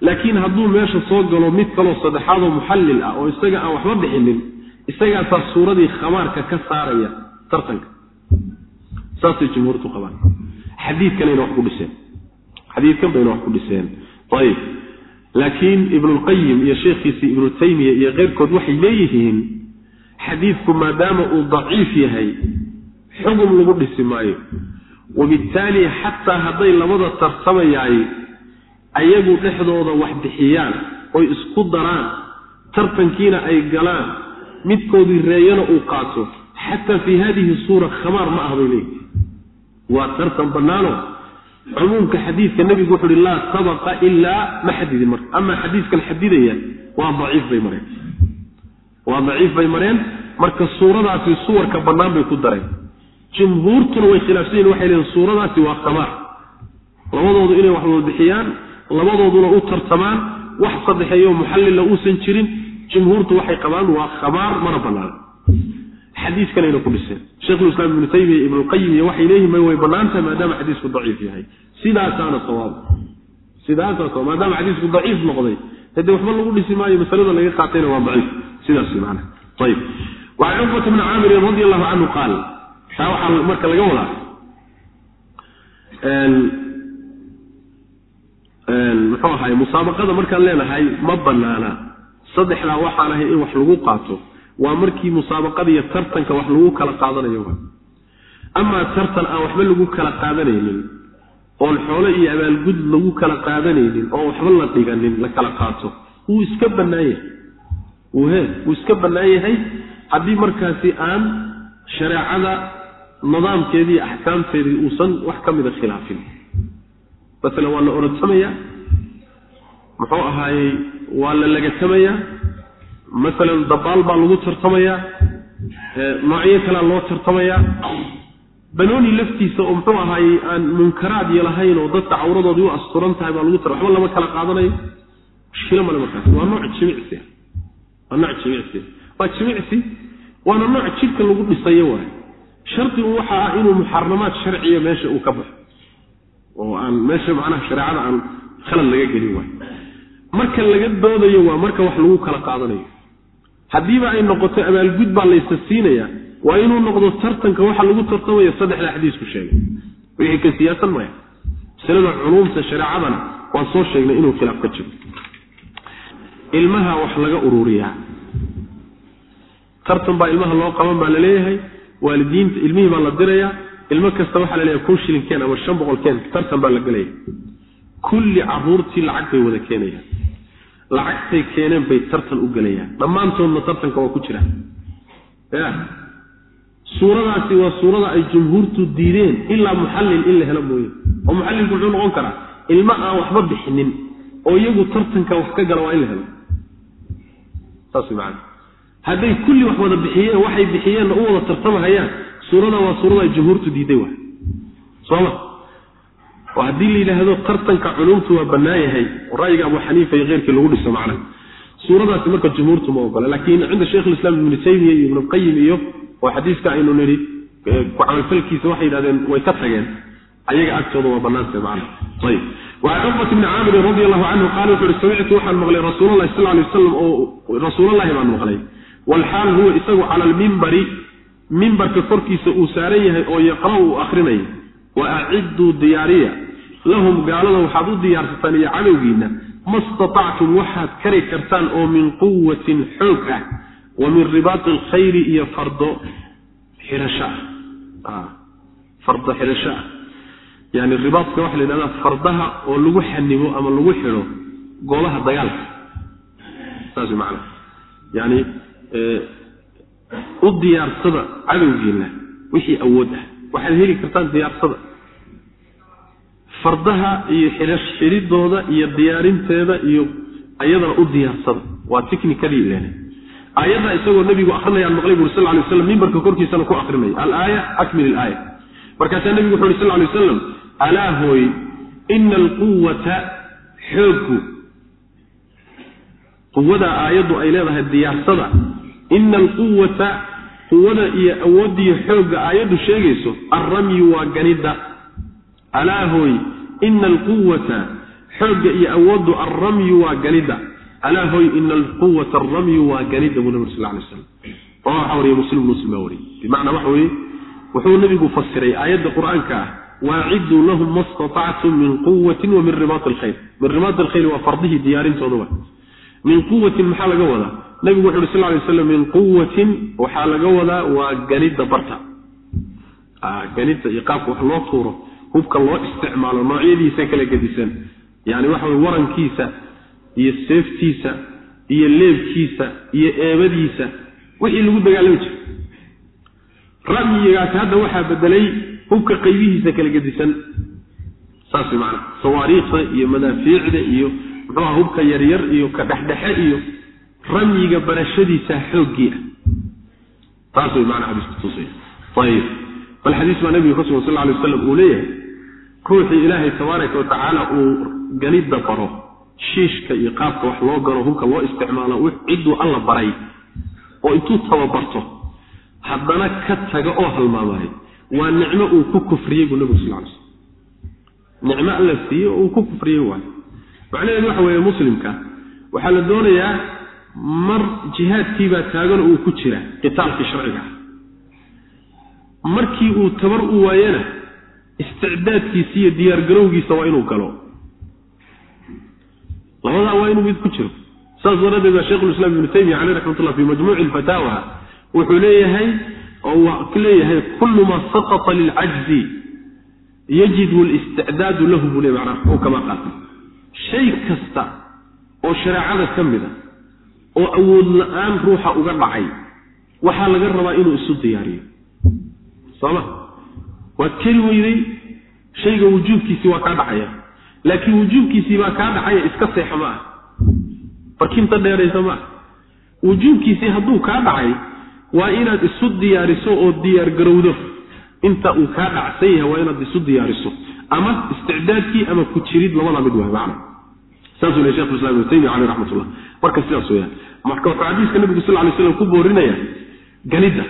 Laakiin hadduu meesha soo galo mid kaloo saddexaadoo muxallil ah oo isaga aan waxba bixinin isagaasaa suuradii khamaarka ka saaraya tartanka. Saasay jumhuurtu qabaan. Xadiidkanayna wax ku dhiseen. Xadiidkan bayna wax ku dhiseen laakiin ibnulqayim iyo sheekhiisii ibnu taymiya iyo keyrkood waxay leeyihiin xadiidku maadaama uu daciif yahay xugum lagu dhisi maayo. Wabittaali xataa hadday labada tartamayaay ayagu dhexdooda wax bixiyaan oy isku daraan tartankiina ay galaan midkoodii reeyana uu qaato. Xataa fii hadihi suura khamaar ma ah bay leeyihi waa tartan bannaano cumuumka xadiidka nebigu wuxu uhi laa sabaqa ilaa ma xadidin marka amaa xadiidkan xadidaya waa daciif bay mareen. Waa daciif bay mareen. Marka suuradaasi suwarka bannaan bay ku dareen. Jumhuurtuna way khilaafsan yihiin waxay leeyiin suuradaasi waa khamaar labadoodu inay wax wada bixiyaan labadooduna u tartamaan wax saddexeeyo muxallila uusan jirin. Jumhuurtu waxay qabaan waa khamaar mana bannaan xadiiskanayna ku dhiseen sheikhulislaam ibnu taymiya ibnulqayim iyo waxay leeyihiin ma way bannaantahay maadaama xadiisku daciif yahay. Sidaasaana sawaab. Sidaasaa sawaab. Maadaama xadiisku daciif noqday. Hadee waxba lagu dhisi maayo masalada laga qaatayna waa daciif. Sidaas maana ayib bni caamirin radi allahu canhu qaal. Taa waxaa marka laga wadaa. Muxuu ahay musaabaqada markaan leenahay ma banaana. Saddexdaa waxaan ahay in wax lagu qaato waa markii musaabaqada iyo tartanka wax lagu kala qaadanayo amaa tartan aan waxba lagu kala qaadanaynin oon xoolo iyo abaalgud lagu kala qaadanaynin oo waxba la dhiganin la kala qaato wuu iska bannaan yahay. He wuu iska bannaan yahay. Haddii markaasi aan shareecada nidaamkeedii iyo axkaamteedii uusan wax ka mida khilaafin. Masalan waa la orodsamaya muxuu ahaayey waa la lagatamayaa masalan dabaal baa lagu tartamayaa noocyo kalea loo tartamayaa banooni laftiisa oo muxuu ahaayey aan munkaraad iyo lahayn oo dadka cawradoodii u asturan tahay baa lagu tar waxba lama kala qaadanayo mushkilo male markaas waa nooc jimicsi. Waa nooc jimicsi. Waa jimicsi waana nooc jidhka lagu dhisayo waay. Shardigu waxa ah inuu muxaramaad sharciya meesha uu ka baxo. Oo aan meesha macnaha shareecada aan khalad laga gelin waay. Marka laga doodayo waa marka wax lagu kala qaadanayo haddiiba ay noqoto abaalgud baa laysa siinaya waa inuu noqdo tartanka waxa lagu tartamaya saddexda xadiisku sheegay. Wixii ka siyaasan maya. Masalada culuumta shareecadana waan soo sheegnay inuu khilaaf ka jiro. Ilmaha wax laga ururiyaa. Tartan baa ilmaha loo qaban baa la leeyahay waalidiinta ilmihii baa la dirayaa ilmo kasta waxaa la leeyahay kun shilin keen ama shan boqol keen tartan baa la gelaya kulli caruurtii lacag bay wada keenayaan lacagtay keeneen bay tartan u gelayaan. Dhammaantoodna tartanka waa ku jiraan ya. Suuradaasi waa suurada ay jumhuurtu diideen ilaa muxallil in la helo mooye. Oo muxallilku muxuu noqon karaa? Ilmo aan waxba bixinin oo iyagu tartanka wax ka gala waa in la helo. Saas man hadday kulli wax wada bixiyeen waxay bixiyeenna u wada tartamahayaan suurada waa suurada ay jumhuurtu diiday wa soma oo haddii la yidhaahdo tartanka culumtu waa bannaan yahay ra'yiga abu xaniifa iyo keyrkii lagu dhiso macna. Suuradaasi marka jumhuurtu ma ogola laakiin cinda sheikh lislaam ibnu taymiya iyo ibnuqayim iyo oo xadiiska aynu nidhi ku camalfalkiisa waxay yidhahdeen way ka tageen. Ayaga agtooda waa bannaanta macna. Ayib. Cuqbat bni caamirin radi allahu canhu qaala wuxu uhi samictu waxaan maqlay rasuulalahi sal lay wasalam oo rasuulalahi baan maqlay. Walxaal huwa isagu cala almimbari mimbarka korkiisa uu saaran yahay oo yaqra' uu akrinaya wa acidduu diyaariya. Lahum gaalada waxaad u diyaarsataan iyo cadowgiinna ma statactum waxaad kari kartaan oo min quwatin xoog ah wa min ribaati alkhayri iyo fardo xirasho ah. Fardo xirasho ah. Yani ribaadka waxa la yidhahdaa fardaha oo lagu xanimo ama lagu xidho golaha dagaalka. Saas macana yani u diyaarsada cadowgiinna wixii awood ah. Waxaad heli kartaan diyaarsada fardaha iyo xidhidooda iyo diyaarinteeda iyo ayadana u diyaarsada. Waa tichnikadii len aayadda isagoo nabigu akrinayaan maqlay buri sal lay waslam mimbarka korkiisana ku akrinaya alaaya akmil ilaaya markaasaa nebigu wuxu uhi sal lay waslam alaa hooy ina alquwata xooggu quwadaa aayaddu ay leedahay diyaarsada. Ina alquwata quwada iyo awooddiyo xoogga aayaddu sheegayso alramyu waa ganidda alaa hooy ina alquwata xoogga iyo awooddu alramyu waa ganidda alaa hooy ina alquwata alramyu waa ganidda buu nabig sal lay slam oo waxaa wariye muslim muslim baa wariyey. Bimacnaa waxa weeye wuxuu nebigu fasiray aayadda qur'aanka ah waaciduu lahum ma statactum min quwatin wa min ribaati alkhayr min ribaati alkhayr waa fardihii diyaarintooda min quwatin maxaa laga wadaa? Nabigu wuxu uhi sal lay slam min quwatin waxaa laga wadaa waa ganidda barta. Ganidda iyo qaabka wax loo tuuro hubka loo isticmaalo noocyadiisa kala gedisan. Yani waxa weye warankiisa iyo seeftiisa iyo leebkiisa iyo eebadiisa wixii lagu dagaalami jiray. Ra'yigaasi hadda waxaa bedelay hubka qaybihiisa kala gedisan. Saas way macana sawaariikhda iyo madaafiicda iyo muxuuha hubka yaryar iyo ka dhexdhexe iyo ramyiga barashadiisa xooggii ah. Taas way macana xadiisku tusaya ayib bal xadiis baa nabiga ka sugan sal ly waslam uu leeyahay ruuxii ilaahay tabaaraka watacaala uu ganidda baro shiishka iyo qaabka wax loo gano hubka loo isticmaalo cidduu alla baray oo intuu tababarto haddana ka taga oo halmaamaayo waa nicmo uu ku kufriyey buu nabigu sal lay slam nicmo alla siiyey oo uu ku kufriyey waayo macnaheedu waxa weeye muslimka waxaa la doonayaa mar jihaadkiibaa taagan uu ku jira qitaalkii sharciga. Markii uu tabar u waayana isticdaadkiisa iyo diyaargarowgiisa waa inuu galo. Labadaa waa inuu mid ku jiro. Saas daraaddeed baa sheikhulislaam ibnu taymiya caleyh raxmatullah fi majmuuci lfataawa wuxuu leeyahay oo leeyahay kullu maa saqata lilcajzi yajidu listicdaadu lahu buu le manaa oo kama qaata shay kasta oo shareecada ka mid a oo awood la'aan ruuxa uga dhacay waxaa laga rabaa inuu isu diyaariyo. Sooma waad keri weyday shayga wujuubkiisii waa kaa dhacaya. Laakiin wujuubkiisii baa kaa dhacaya iska seexa ma ah barkinta dheeraysa ma ah wujuubkiisii hadduu kaa dhacay waa inaad isu diyaariso oo diyaar garowdo. Inta uu kaa dhacsan yahay waa inaad isu diyaariso. Ama isticdaadkii ama ku jirid labada mid waay macna saasuu le shekh islam ibnu taymiya caleyh raxmatullah. Marka sidaas weyaan marka wuxuu xadiiska nabigu sal lay slam ku boorinaya ganidda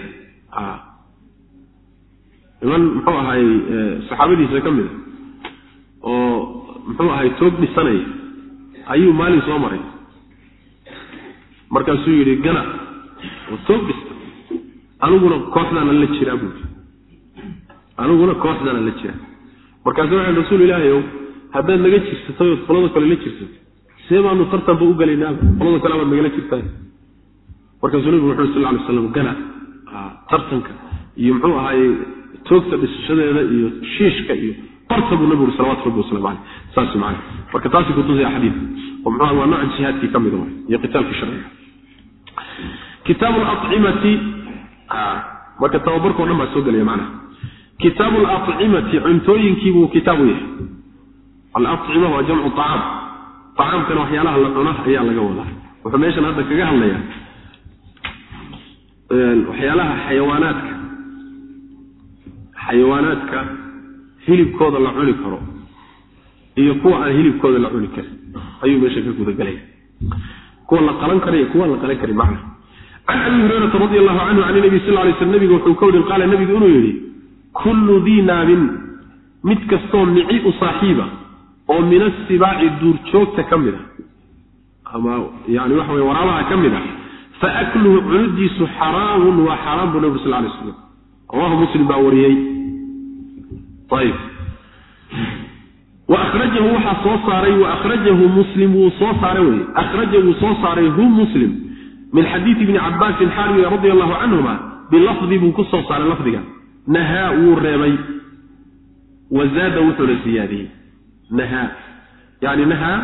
niman muxuu ahay saxaabadiisa ka mida oo muxuu ahay toog dhisanaya ayuu maalin soo maray. Markaasuu yidhi gana oo toog dhista. Aniguna kooxdaana la jiraa buui aniguna kooxdaana la jiraa markaasu waxay rasuul ilaahay ow haddaad naga jirsatay ood qolada kale la jirsatay see baanu tartanba u gelaynaaba qolada kale baad nagala jirtaa. Markaasuu nabigu wuxu sal lay slam gana tartanka. Iyo muxuu ahaay toogta dhisashadeeda iyo shiishka iyo barta buu nabigu salawatu rabbi waslamu caleyh saas macana marka taasi kutusaya xadiid. Oo muxuu waa nooc jihaadkii ka mida waay iyo qitaalkii sharciga. Kitaabu lacimati marka tababarkao dhan baa soo gelaya macnaha. Kitaabu alacimati cuntooyinkiibuu kitaabu yahay. Alacima waa jamcu acaam acaamkana waxyaalaha la cuna ayaa laga wadaa. Wuxuu meeshan hadda kaga hadlayaa waxyaalaha xayawaanaadka xayawaanaadka hilibkooda la cuni karo iyo kuwa aan hilibkooda la cuni karin. Ayuu meesha ka gudagelaya kuwa la qalan kara iyo kuwa la qalan karin macna. Can abi hurayrata radi allahu canhu can nabi sal lay sl nabigu wuxuu ka wari qaala nabigu inuu yidhi kullu dii naabin mid kastoo mici u saaxiiba oo min asibaaci duurjoogta ka mid a ama yani waxa wey waraabaha ka mid a fa akluhu cunidiisu xaraamun waa xaaraan buu nabig sal lay slam rawahu muslim baa wariyey akhrajahu waxaa soo saaray wa akhrajahu muslim wuu soo saaray wey akhraja wuu soo saaray hu muslim. Min xadiidi ibni cabaasin xaaliga radi allahu canhuma bilafdi buu ku soo saaray lafdiga. Nahaa wuu reebay. Wa zaada wuxuuna siyaadiyey. Nahaa. Yani nahaa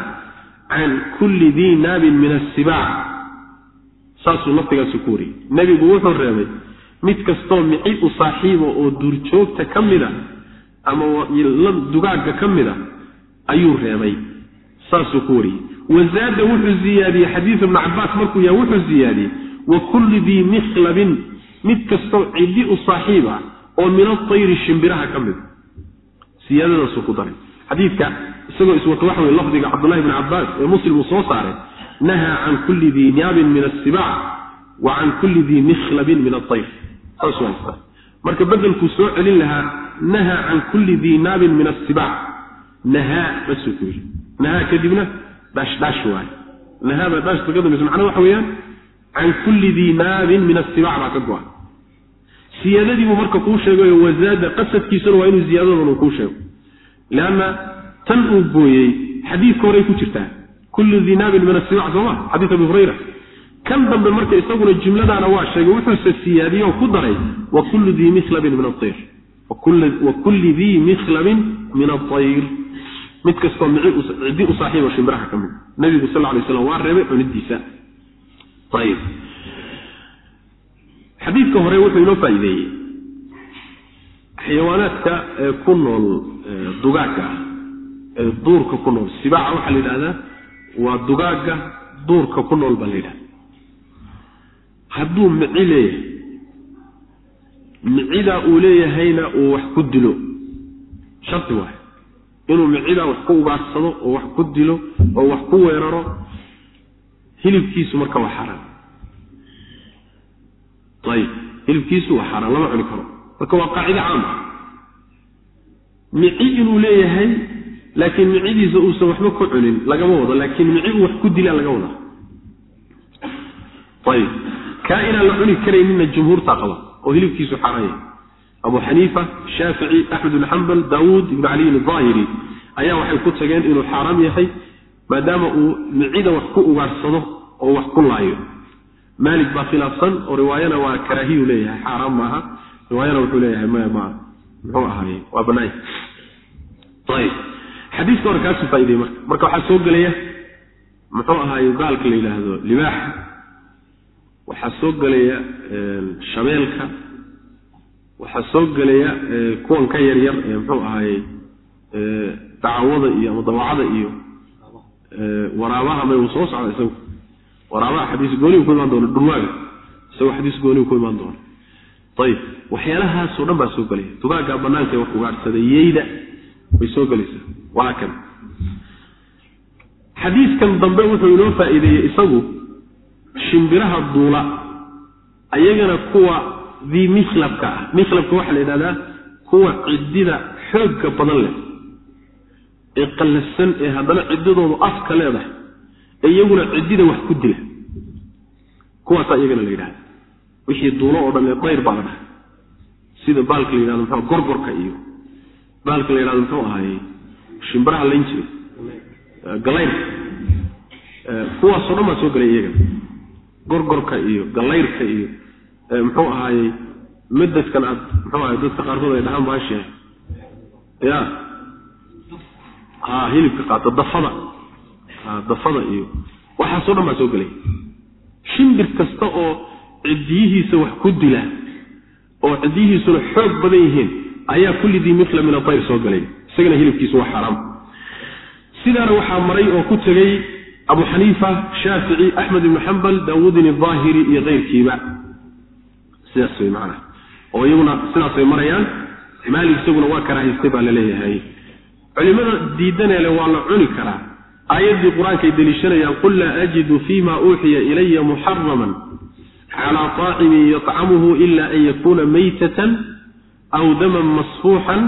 can kulli dii naabin min asibaac saasuu lafdigaasu ku wariyey. Nebigu wuxuu reebay mid kastoo mici u saaxiiba oo duurjoogta ka mida ama dugaagga ka mida ayuu reebay. Saasuu ku wariyey. Wazaada wuxuu ziyaadiyey xadiidu ibnu cabaas markuu yahay wuxuu ziyaadiyey wa kulli dii mikhlabin mid kastoo ciddi u saaxiib ah oo min atayri shimbiraha ka mida siyaadadaasuu ku daray. Xadiidka isagoo iswata waxa wey lafdiga cabdullahi bni cabaas ee muslim uu soo saaray nahaa can kulli dii niyaabin min asibaac wa can kulli dii mikhlabin min haysta marka bedelkuu soo celin lahaa nahaa can kulli dii naabin min asibaac nahaa basuu ku yidhi nahaa kadibna dhaashdhaash waaye. Nahaabaa dhaashta ka dambaysa macnaha waxa weeyaan can kulli dii naabin min asibaac baa ka go-an. Siyaadadiibuu marka kuu sheegayo wazaada qasadkiisuna waa inuu ziyaadadan uu kuu sheego. Leanna tan uu gooyey xadiidka horey ku jirtaa kullu dii naabin min asibac sooma xadiis abi hurayra kan dambe marka isaguna jumladaana waa sheegay wuxuuse siyaadiyey oo ku daray wa kullu dii mikhlabin min aayr wa kulli dii mikhlabin min atayr mid kastoo ciddi u saaxiibo shimbiraha ka mid nabigu sal lay slam waa reebay cunidiisa. Xadiidka hore wuxuu inoo faa'iideeyey. Xayawaanaadka ee ku nool dugaagga ah ee duurka ku nool sibaaca waxaa la yidhahdaa waa dugaagga duurka ku nool baa la yidhahda hadduu mici leeyahay micidaa uu leeyahayna uu wax ku dilo. Shardi waay inuu micidaa wax ku ugaarsado oo wax ku dilo oo wax ku weeraro hilibkiisu marka waa xaraan. Ayib hilibkiisu waa xaaraan lama cuni karo. Marka waa qaacide caam. Ah mici inuu leeyahay laakiin micidiisa uusan waxba ku cunin lagama wado laakiin mici uu wax ku dilaa laga wadaa ayib kaa inaan la cuni karaynina jumhuurtaa qaba oo hilibkiisu xaaraan yahay abu xaniifa shaafici axmed ibn xambal daawuud ibnu caliyin aahiri ayaa waxay ku tageen inuu xaaraam yahay maadaama uu micida wax ku ugaadhsado oo wax ku laayo. Maalik baa khilaafsan oo riwaayana waa karaahiyu leeyahay xaaraam maaha. Riwaayana wuxuu leeyahay maya ma muxuu ahaaye waa banaay ayb xadiiska hore kaasuu faaidey marka marka waxaa soo gelaya muxuu ahaaye gaalka la yidhaahdo libaaxa waxaa soo gelaya shabeelka. Waxaa soo gelaya kuwan ka yaryar ee muxuu ahaaye dacawada iyo ama dawacada iyo waraabaha may uu soo socda isagu. Waraabaha xadiis goonigu ku imaan doona dhurwaaga isagoo xadiis goonigu ku imaan doona ayib waxyaalahaasoo dhan baa soo gelaya dugaaggaa banaanka wax ugaadhsada yeyda way soo gelaysaa wahaakada xadiiskan dambe wuxuu inoo faa'iideeyey isagu shimbiraha duula ayagana kuwa dii mikhlabka ah. Mikhlabka waxaa la yidhahdaa kuwa ciddida xoogga badan leh ee qallafsan ee haddana ciddadoodu afka leedahay ee iyaguna ciddida wax ku dila. Kuwaasaa iyagana la yidhahda wixii duulo oo dhan ee dayr baa la dhahay sida baalka la yidhahdo muxuu gorgorka iyo baalka la yidhahdo muxuu ahaayey shimbiraha layn jiray galayrka kuwaasoo dhan baa soo gelay iyagana gorgorka iyo galayrka iyo muxuu ahaayey madadkan aad muxuu ahay dadka qaarkood ay dhahaan baasheeh ya. Ha hilibka qaato dafada. Ha dafada iyo waxaasoo dhan baa soo gelay. Shimbir kasta oo ciddiyihiisa wax ku dila oo ciddiyihiisuna xoog badan yihiin ayaa kulli dii mila min adayr soo gelay isagana hilibkiisu waa xaaraam sidaana waxaa maray oo ku tegey abu xaniifa shaafici axmed ibnu xambal daawuudin aahiri iyo keyrkiiba sidaas way macnaha. Oo iyaguna sidaas way marayaan. Maalik isaguna waa karahaystay baa la leeyahay culimada diidaneele waa la cuni karaa. Aayaddii qur'aankay deliishanayaan qul laa ajidu fima uuxiya ilaya muxaraman calaa طaacimin yطcamuhu ila an yakuna maytatan aw daman masfuuxan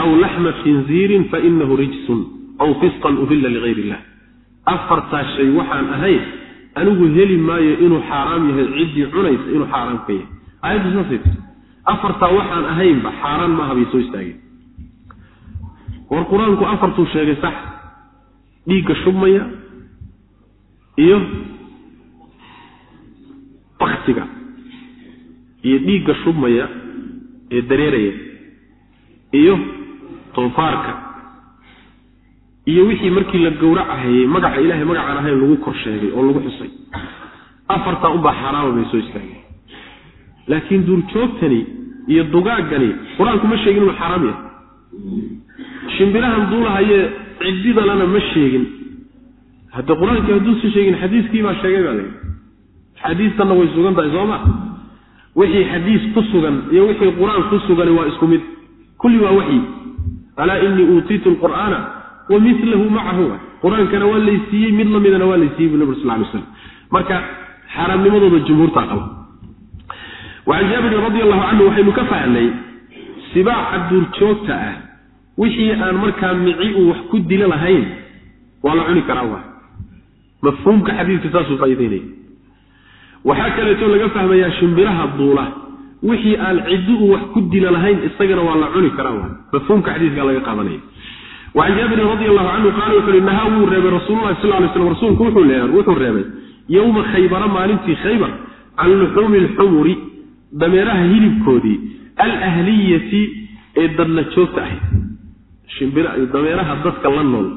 aw laxma khinziirin fainahu rijsun aw fisqan uhilla ligayr illah afartaa shay waxaan ahayn anigu heli maayo inuu xaaraam yahay ciddii cunaysa inuu xaaraam ka yahay. Aayaddu saasay tii afartaa waxaan ahaynba xaaraan maaha bay soo istaageen. War qur'aanku afartuu sheegay sax. Dhiigga shubmaya iyo baktiga iyo dhiigga shubmaya ee dareeraya iyo toofaarka iyo wixii markii la gowracahayey magaca ilahay magacaan ahayn lagu kor sheegay oo lagu xusay. Afartaa unbaa xaaraama bay soo istaageen. Laakiin duurjoogtani iyo dugaaggani qur'aanku ma sheegin inuu xaaraam yahay. Shimbirahan duulahayee ciddidalana ma sheegin. Hadde qur'aankii hadduusa sheegin xadiiskiibaa sheegay baa layihi xadiistanna way sugan tahay soo ma? Wixii xadiis ku sugan iyo wixii qur'aan ku sugani waa isku mid. Kulli waa waxyi alaa inii uutiitu lqur'aana wa milahu macahu qur'aankana waa laysiiyey mid lamidana waa laysiiyey bu nabr sal lay slam marka xaaraamnimadooda jumhuurtaa qaba wacan jaabirin radi allahu canhu waxaynu ka fahnay sibaaca duurjoogta ah wixii aan markaa mici uu wax ku dila lahayn waa la cuni karaa wa mafhuumka xadiidka saasuu faa'idaynaya waxaa kaleeto laga fahmayaa shimbiraha duula wixii aan ciddi uu wax ku dila lahayn isagana waa la cuni karaa wa mafhuumka xadiidka laga qaadanaya wacan jaabirin radi allahu canhu qaala wuxu uhi nahaa wuu reebay rasuululahi sal lay slam rasuulku wuxuu reebay yowma khaybara maalintii khaybar can luxuumi alxumuri dameeraha hilibkoodii alahliyati ee dadla joogta ahayd dameeraha dadka la nool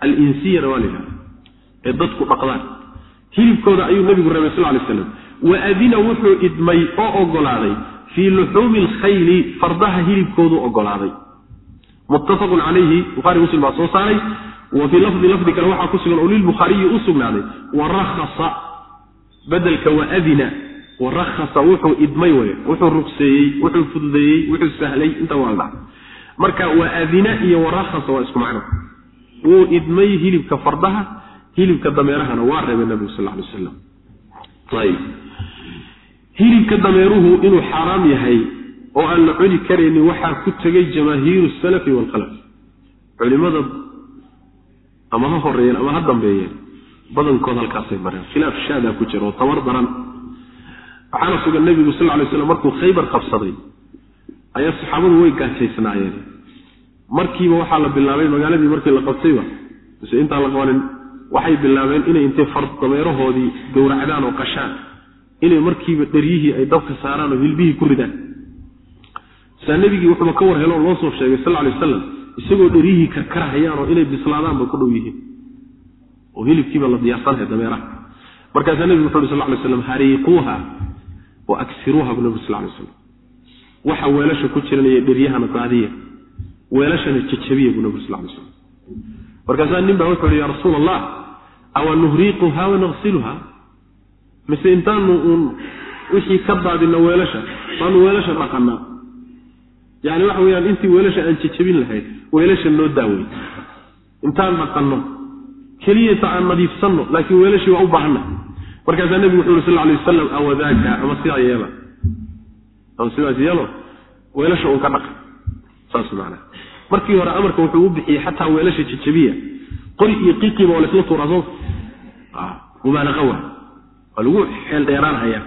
alinsiyana waa la yidhahda ee dadku dhaqdaan hilibkooda ayuu nabigu reebay sal lay slam wa adina wuxuu idmay oo ogolaaday fii luxuumi alkhayli fardaha hilibkoodu ogolaaday muttafaqun calayhi buhari muslim baa soo saaray. Wa fii lafdi lafdi kale waxaa ku sugan oo lilbukhaariyi u sugnaaday. Warahasa bedelka waadina warahasa wuxuu idmay wey wuxuu rugseeyey wuxuu fududeeyey wuxuu sahlay inta waa la dhaca marka waadina iyo warahasa waa isku macno. Wuu idmay hilibka fardaha hilibka dameerahana waa reebay nabigu sal lay aslam ayb hilibka dameeruhu inuu xaaraam yahay oo aan la cuni karaynin waxaa ku tegay jamaahiiru salafi waalkhalaf culimada ama ha horeeyeen ama ha dambeeyeen badankood halkaasay mareen. Khilaaf shaadaa ku jira oo tabar daran. Waxaana sugan nebigu sal ly slam markuu khaybar qabsaday ayaa saxaabadu way gaajaysnaayeen markiiba waxaa la bilaabay magaaladii markii la qabtayba mise intaan la qabanin waxay bilaabeen inay intay far dameerahoodii gowracdaan oo qashaan inay markiiba dheryihii ay dabka saaraan oo hilbihii ku ridaan saa nebigii wuxuuba ka war heloo loo soo sheegay sal lay wasalam isagoo dheryihii karkarahayaan oo inay bislaadaanba ku dhow yihiin oo hilibkiiba la diyaarsanaya dameeraha. Markaasaa nebigu wuxu uhi sal lay slam hariiquuha wa agsiruuha bu nebigu sal lay slam waxa weelasha ku jiranaya dheryahana daadiya weelashana jajabiya buu nebigu sal lay slam markaasaa nin baa wuxuu ihi ya rasuul allah awa nuhriiquha wa naqsiluha mise intaanu uun wixii ka daadino weelasha baanu weelasha dhaqanaa yani waxa weyaan intii weelasha aan jajabin lahayn weelasha noo daawey. Intaan dhaqanno keliyata aan nadiifsanno laakiin weelashii waa u baahanna. Markaasaa nebigu wuxu uri sal lay wasalam awadaaka ama sidaa yeela. Ama sidaas yeelo weelasha uun ka dhaqa saas maanaa markii hore amarka wuxuu u bixiyey xataa weelasha jajabiya qori iyo qiqiba oo laysla tuuraa soo mubaalaqa waa. Waa lagu xeel dheeraan hayaa.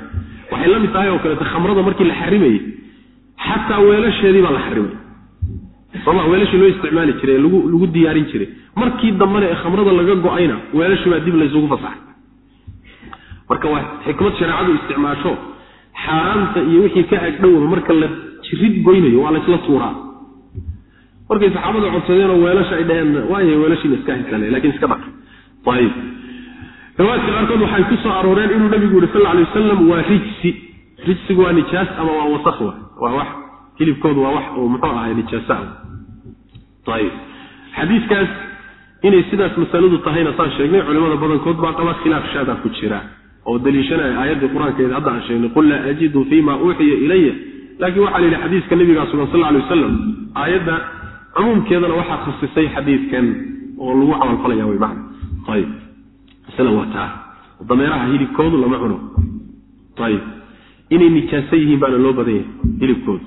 Waxay la mid tahay oo kaleeto khamrada markii la xarimayey xataa weelasheedii baa la xarimay. Sooma weelashii loo isticmaali jiray lagu lagu diyaarin jiray. Markii dambena ee khamrada laga go'ayna weelashii baa dib laysugu fasaxay. Marka waa xikmad shareecadu isticmaasho xaaraamta iyo wixii ka agdhowa marka la jirid goynayo waa laysla tuuraa. Markay saxaabada codsadeen oo weelasha ay dhaheen waaya weelashiina iska haysana laakiin iska dhaq. Ayib. Riwaayadka qaarkood waxay ku soo arooreen inuu nabigu yihi sal alay wasalam waa rijsi rijsigu waa nijaas ama waa wasakh waa wax. Hilibkoodu waa wax uu muxuu ahay nijaasa. Ayib. Xadiiskaas inay sidaas masaladu tahayna saan sheegnay culimada badankood baa qaba khilaaf shaada ku jira oo daliishanaya aayaddii qur'aankeeda hadda aan sheegnay qul laa ajidu fima uuxiya ilaya laakiin waxaa la yidhi xadiiska nabigaa sugan sal alay wasalam aayadda cumuumkeedana waxaa khasisay xadiidkan oo lagu camalfalaya wy man ayib. Masala waa taa dameeraha hilibkoodu lama cuno. Ayib inay nijaaso yihiin baana loo badan yahay hilibkoodu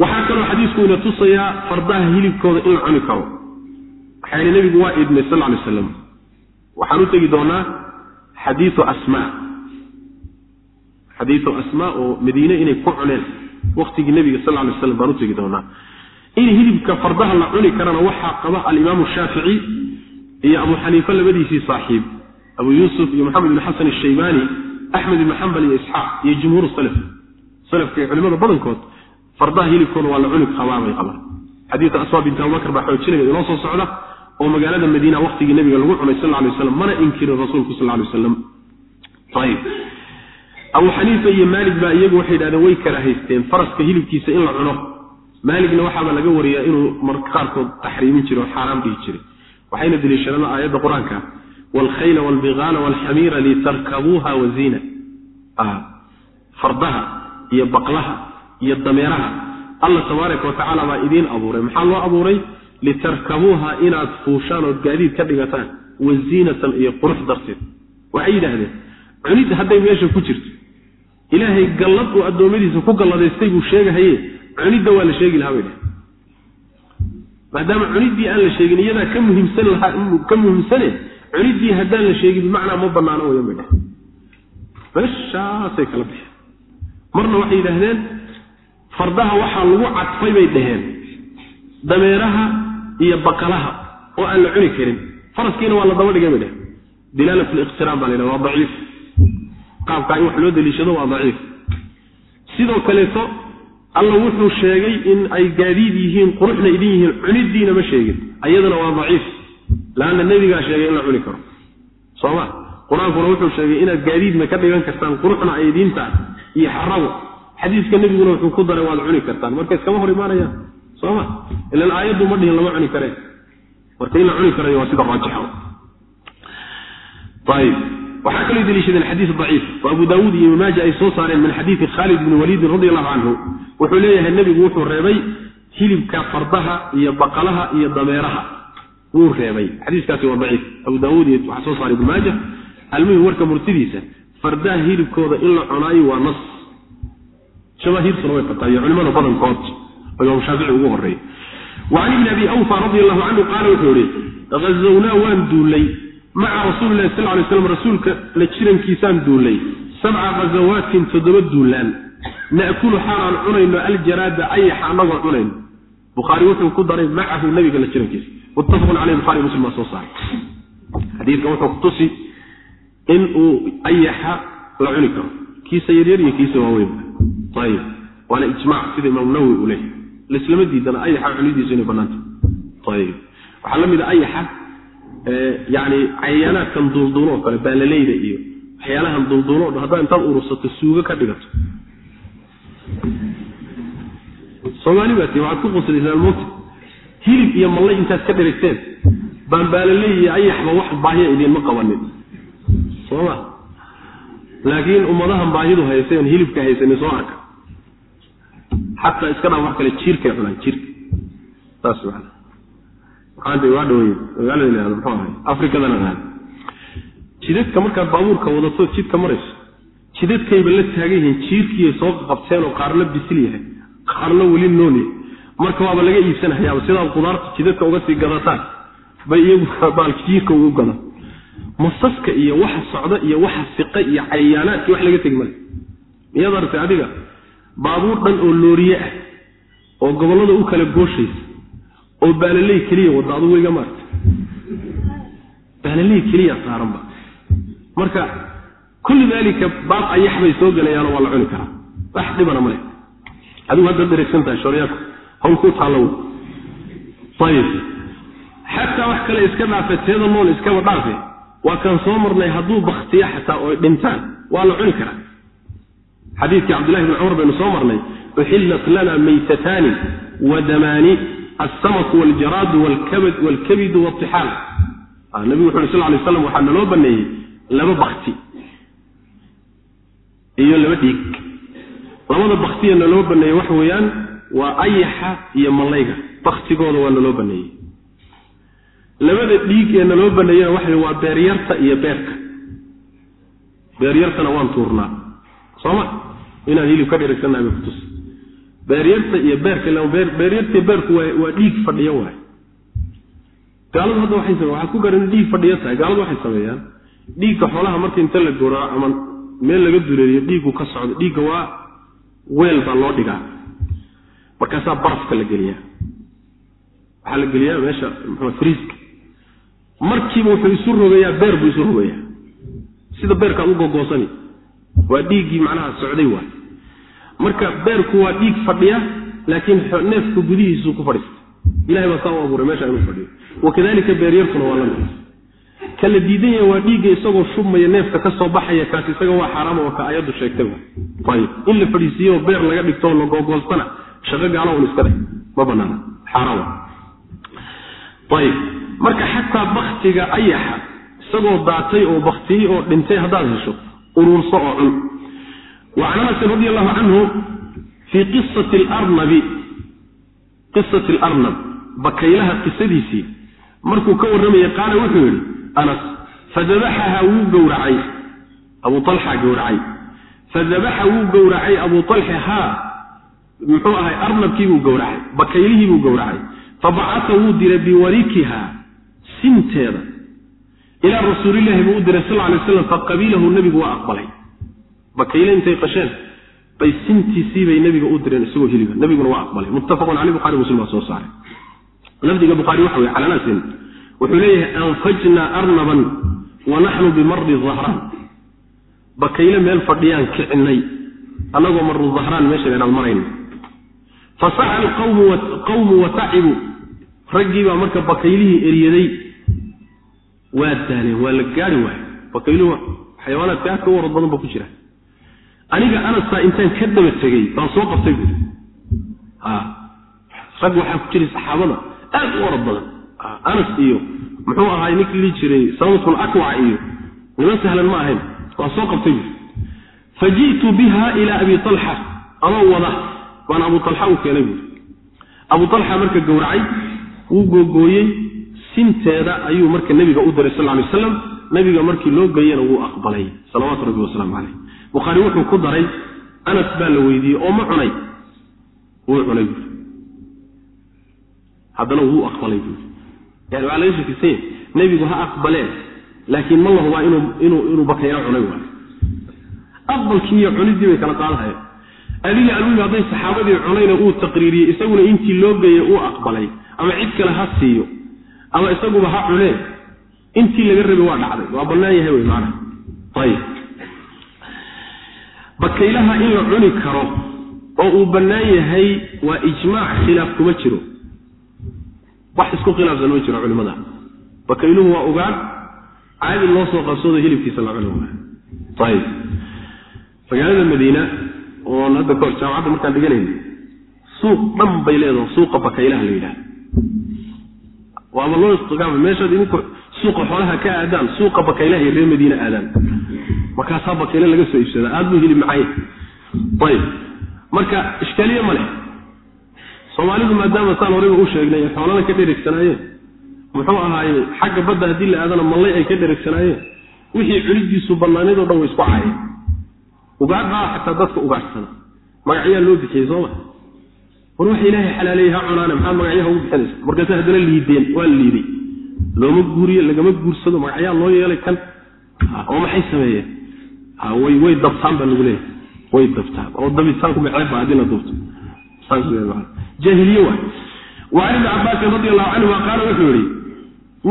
waxaa kaloo xadiisku ina tusayaa fardaha hilibkooda in la cuni karo. Waxaa yidhi nabigu waa idnay sal alay aslam waxaan u tegi doonaa xadiiu asmaa. Xadiiu asmaa oo madiine inay ku cuneen waktigii nebiga sal alay slam baan u tegi doonaa. In hilibka fardaha la cuni karana waxaa qaba alimaamu shaafici iyo abu xaniife labadiisii saaxiib. Abu yuusuf iyo maxamed ibn xasan ashaybaani axmed ibn xambal iyo isxaaq iyo jumhuur salaf salafka culimada badankood fardaha hilibkooda waa la cuni qabaa bay qabaan xadiidka asmaa binti abubakar baa xoojinaya inoo soo socda oo magaalada madiina waktigii nabiga lagu cunay sal lay waslam mana inkirin rasuulku sal lay wasalam ayib abu xaniifa iyo maalig baa iyagu waxay yidhahdeen way karahaysteen faraska hilibkiisa in la cuno maaligna waxaaba laga wariyaa inuu marka qaarkood taxriimin jiray oo xaaraam dhihi jiray waxayna deliishadaan aayadda qur'aanka waalkhayla waalbigaala waalxamiira litarkabuuha waziina fardaha iyo baqlaha iyo dameeraha. alla tabaaraka watacaala baa idiin abuuray. maxaa loo abuuray litarkabuuha inaad fuushaan ood gaadiid ka dhigataan waziinatan iyo qurux darteed. waxay yidhaahdeen cunid hadday meesha ku jirto. ilaahay gallad uu addoommadiisa ku galladaystay buu sheegahaye cunidda waa la sheegi lahaa bay dheh maadaama cuniddii aan la sheegin iyadaa ka muhiimsan lahaa ka muhiimsane cuniddii haddaan la sheegin bimacnaa ma banaano wayan bay dheh meeshaasay kala baxeen marna waxay yidhaahdeen fardaha waxaa lagu cadfay bay dhaheen. Dameeraha iyo baqalaha oo aan la cuni karin. Faraskiina waa la daba dhigay bay dheheen dilaalat liqtiraan baa la yidhahda waa daciif. Qaabkaa in wax loo daliishado waa daciif. Sidoo kaleeto alla wuxuu sheegay in ay gaadiid yihiin quruxna idin yihiin cuniddiina ma sheegin. Ayadana waa daciif laanna nebigaa sheegay in la cuni karo sooma qur'aankuna wuxuu sheegay inaad gaadiidna ka dhigan kartaan quruxna ay tahay iyo xarabo xadiiska nebiguna wuxuu ku daray waad cuni kartaan marka iskama hor imaanayaan sooma ilan aayaddu ma dhihin lama cuni kareen marka in la cuni karayo waa sida raajixa ayib waxaa kaloo deliishadeen xadiis daciif oo abu daawuud iyo ibn maaja ay soo saareen min xadiidi khaalid bni waliidin radi allahu canhu wuxuu leeyahay nebigu wuxuu reebay hilibka fardaha iyo baqalaha iyo dameeraha wuu reebay. Xadiiskaasi waa daciif. Abu daawuud iyo waxaa soo saaray ibn maaja. Almuhim warka murtidiisa fardaha hilibkooda in la cunaayo waa nas. Jamaahiirtuna way qabtaa iyo culimada badankood. Oo imaam shaafici ugu horreeya wacan ibni abi awfa radi allahu canhu qaala wuxuu yihi hazawnaa waan duullay maca rasuuli lahi sal lay slam rasuulka la jirankiisaan duullay sabca khazawaatin toddoba duulaan. Na'kulu xaalaan cunayno aljaraada ayaxa anagoo cunayno bukhaari wuxuu ku daray macahu nabiga la jirankiisa. Muttafaqun caleyh buhari muslim baa soo saaray. Xadiidkan wuxuu kutusi in uu ayaxa la cuni karo. Kiisa yaryar iyo kiisa waaweyn. Ayib waana ijmac sida imaam nawowi uu leeyahy laislama diidana ayaxa cunidiisu inay banaanta ayib waxaa la mid a ayaxa yani cayaanaadkan duulduulo oo kale baalaleyda iyo waxyaalahan duulduulo o dhan. Haddaa intaad urursato suugo ka dhigato soomaali baa tii waxaad ku qusadaysaa almowta hilib iyo mallay intaad ka dherigteen baan baalaley iyo ayaxba wax baahiya idiinma qabanin. Sooma. Laakiin ummadahan baahidu hayseen hilibka haysanin soo arka. Xataa iska dhaa wax kale jiirkay cunaan jiirka saas maana maxaanta waa dhawey magaalada muxuu ahay? Afrikadana ahaan. Jidadka markaad baabuurka wadato jidka marayso jidadkayba la taagan yihiin jiirkiiay soo qabteen oo qaarna bisil yahay qaarna weli nool yahay marka waaba laga iibsanahayaaba sidaad qudaarta jidadka uga sii gadataan bay iyagu [LAUGHS] baalka jiirka ugu gadan. Masaska iyo waxa socda iyo waxa siqa iyo cayaanaadki wax laga tegi male miyaad aragtay adiga baabuur dhan oo looriye ah oo gobollada u kala gooshaysa oo baalaley keliya wada adu weliga maarta baalaley keliya saaranba marka kulli daalika baab ayax bay soo gelayaano waa la cuni karaa. Wax dhibana male adigu hadda dareegsan tahay shooryaku hawl ku taallow ayib xataa wax kale iska dhaafe teeda nool iskaba dhaafe waa kaan soo marnay hadduu baktiya xataa oy dhintaan. Waa la cuni karaa. Xadiidkii cabdillahi bni cumar baynu soo marnay uxillat lana maytataani wa damaani alsamaku waljaraadu waalkabidu waaltixaal nabigu wuxu sal lay slam waxaa naloo baneeyey laba bakti iyo laba dhiig labada baktiya naloo baneeyey waxa weeyaan waa ayaxa iyo mallayga baktigooda waa naloo baneeyey. Labada dhiig ee naloo baneeyena waxa waa beeryarta iyo beerka. Beeryartana waan tuurnaa. Sooma? Inaan hilib ka dhirigsannaha bay kutus? Beeryarta iyo beerka beeryarta iyo beerku waa waa dhiig fadhiyo waay. Gaaladu hadda waxay same waxaad ku garan dhiig fadhiyo tahay. Gaaladu waxay sameeyaan dhiigga xoolaha marka inta la goraa ama meel laga duleeliyo dhiiggu ka socdo. Dhiigga waa weel baa loo dhigaa. Markaasaa barafka la geliyaa. Waxaa la geliyaa meesha mxua friiska markiiba wuxuu isu rogayaa beer buu isu rogayaa sida beerkaad u gogoosani. Waa dhiiggii macnaha socday waay marka beerku waa dhiig fadhiya laakiin neefka gudihiisuu ku fadhiista ilahay baa saa u abuuray meesha inuu fadhiyo. Wakadalika beeryartuna waa la mid ka la diidan yahay waa dhiigga isagoo shubmaya neefka ka soo baxaya kaas isaga waa xaaraam oo ka ayaddu sheegtay. Ayib in la fadhiisiiyo beer laga dhigto la googoostana shaqo gaalo un iska dheh ma banaana xaaraam ayib marka xataa baktiga ayaxa isagoo daatay oo baktiyey oo dhintay haddaad hesho uruurso oo cun. Wa can anasin radi allahu canhu fii qisati larnabi qisati alarnab bakaylaha qisadiisii markuu ka warramayay qaala wuxuu yidhi anas fadabaxaha wuu gowracay. Abu alxa gowracay. Fadabaxa wuu gowracay abu alxi haa muxuu ahay arnabkiibuu gowracay bakaylihiibuu gowracay. Fabacata wuu diray biwarikiha sinteeda. Ilaa rasuulillahi buu u diray sal lay slam faqabiilahu nebigu waa aqbalay. Bakayle intay qasheen bay sintiisiibay nebiga u direen isagoo hiliba nebiguna waa aqbalay. Muttafaqun caley buhari muslim baa soo saaray. Lafdiga bukhaari waxa weye cala anasin wuxuu leeyahay anfajnaa arnaban wa naxnu bimari zahraan bakayle meel fadhiyaan kicinay annagoo maru zahraan meesha dheeraad marayna fasaca alqawmu wa tacibu. Raggii baa marka bakaylihii eryaday waa daaleen waa la gaari waay bakayluhu xayawaanaadka aadka u warad badan ba ku jira. Aniga anasaa intaan ka daba tegey baan soo qabtay. Buuri rag waxaa ku jiray saxaabada aad u warad badan anas iyo muxuu ahaay ninkii lii jiray salamatun akwac iyo niman sahlan ma ahayn waan soo qabtay. Buuri fa ji'tu biha ilaa abi alxa anoo wada baan abu alxa u keenay buuri abu alxa marka gowracay wuu googooyey sinteeda ayuu marka nebiga u diray sal lay aslam nabiga markii loo geeyana wuu aqbalay salawaatu rabbi wasalaamu caleyh bukhaari wuxuu ku daray anas baa la weydiiyey oo ma cunay? Wuu cunay buuri haddana wuu aqbalay buuri yani waxaa laga shakisanya nebigu ha aqbaleen laakiin ma la hubaa inuu bakaylo cunay waay aqbalkii iyo cuniddii bay kala qaadahayeen adiga almuhim hadday saxaabadii cunayna uu taqriiriyey isaguna intii loo geeyey uu aqbalay ama cid kale ha siiyo ama isaguba ha cuneen intii laga rabay waa dhacday. Waa bannaan yahay wey maana ayib. Bakaylaha in la cuni karo oo uu bannaan yahay waa ijmaac khilaaf kuma jiro wax isku khilaafsan ma jiro culimada bakayluhu waa ogaan caadi loo soo qabsoodo hilibkiisa la cuni waay ayib magaalada madiina oon hadda kahor jaamacadda markaan dhiganayna suuq dhan bay leedaha suuqa bakaylaha la yidhaha waaba loo istiqaama meeshaad idinku suuqa xoolaha ka aadaan suuqa bakaylaha iyo reer madiina aadaan. Markaasaa bakayle laga soo iibsadaa aada buu hilib macay. Ayib marka ishkaaliye ma leh soomaalidu maadaama saan horeyba u sheegnay ay xoolana ka dhereegsanaayeen muxuu ahaaye xagga badda haddii la aadana mallay ay ka dhereegsanaayeen wixii culidiisu bannaanidoo dhan way isku caayeen ugaadhaa xataa dadka ugaadhsana magacyaa loo bixiyey sooma war waxa ilaahay xalaaleeyey ha cunaane maxaad magacyaha ugu bixinaysa? Markaase haddana liideen waa la liiday looma guuriyo lagama guursado magacyaa loo yeelay kan. Oo maxay sameeyeen? Way way dabtaan baa lagu leeyahay. Way dabtaan oo dabitaanku maceebba haddii la dubto saas jaahiliye waay. Wa can ibni cabbaasin radi allahu canhuma qaala wuxuu yihi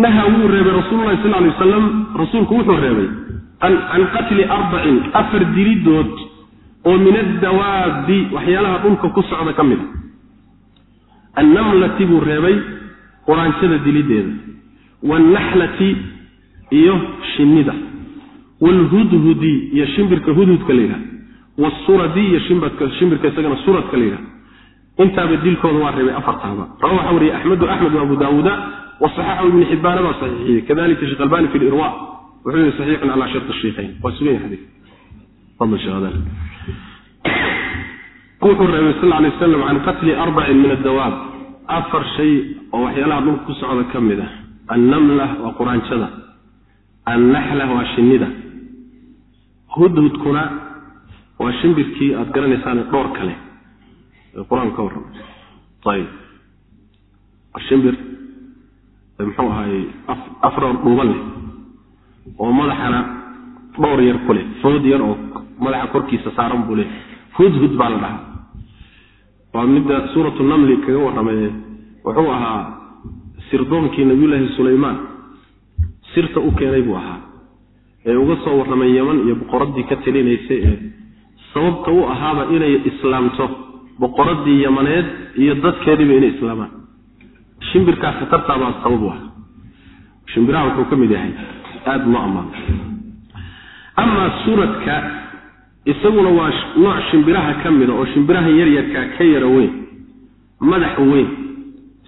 naha wuu reebay rasuululahi sal lay wasalam rasuulku wuxuu reebay can qatli arbacin afar diridood oo min addawaabi waxyaalaha dhulka ku socda ka mid a annamlati buu reebay quraanjada dilideeda waannaxlati iyo shinnida waalhudhudi iyo shimbirka hudhudka la yidhaha waasuradi iyo shimbirka isagana suradka la yidhaha intaaba dilkooda waa reebay afartaaba. Rawa waxa wariyey axmedu axmed abu daawuuda wasaxaxahu ibni xibbaana baa saxiixiyey. Kadalika sheekh albani fi lirwa wuxuu yihi saxiixun calaa sharti shaykhayn waa sugan yahay wuxuu reebay sal alay wasalam can qatli arbacin min addawaab. Afar shay oo waxyaalaha dhulka ku socda ka mid ah. Annamla waa quraanjada annaxla waa shinnida. Hudhudkuna waa shimbirkii aad garanaysaan dhowr kale qur'aanka ka warramay ayib shimbir muxuu ahaayey afroor dhuuban leh oo madaxana dhowr yar ku leh. Food yar oo madaxa korkiisa saaran buu leh. Hudhud baa la dhahaa. Waa midda suuratu namli kaga warramay wuxuu ahaa sirdoonkii nabiyullaahi sulaymaan. Sirta u keenay buu ahaa. Ee uga soo warramay yeman iyo boqoraddii ka talinaysay ee sababta u ahaaba inay islaamto boqoradii yamaneed iyo dadkeediiba inay islaamaan. Shimbirkaa khatartaabaa sabab ah. Shimbiraha wuxuu ka mid yahay aada loo ammaano amaa suradka isaguna waa nooc shimbiraha ka mida oo shimbiraha yaryarkaa ka yara weyn madax weyn.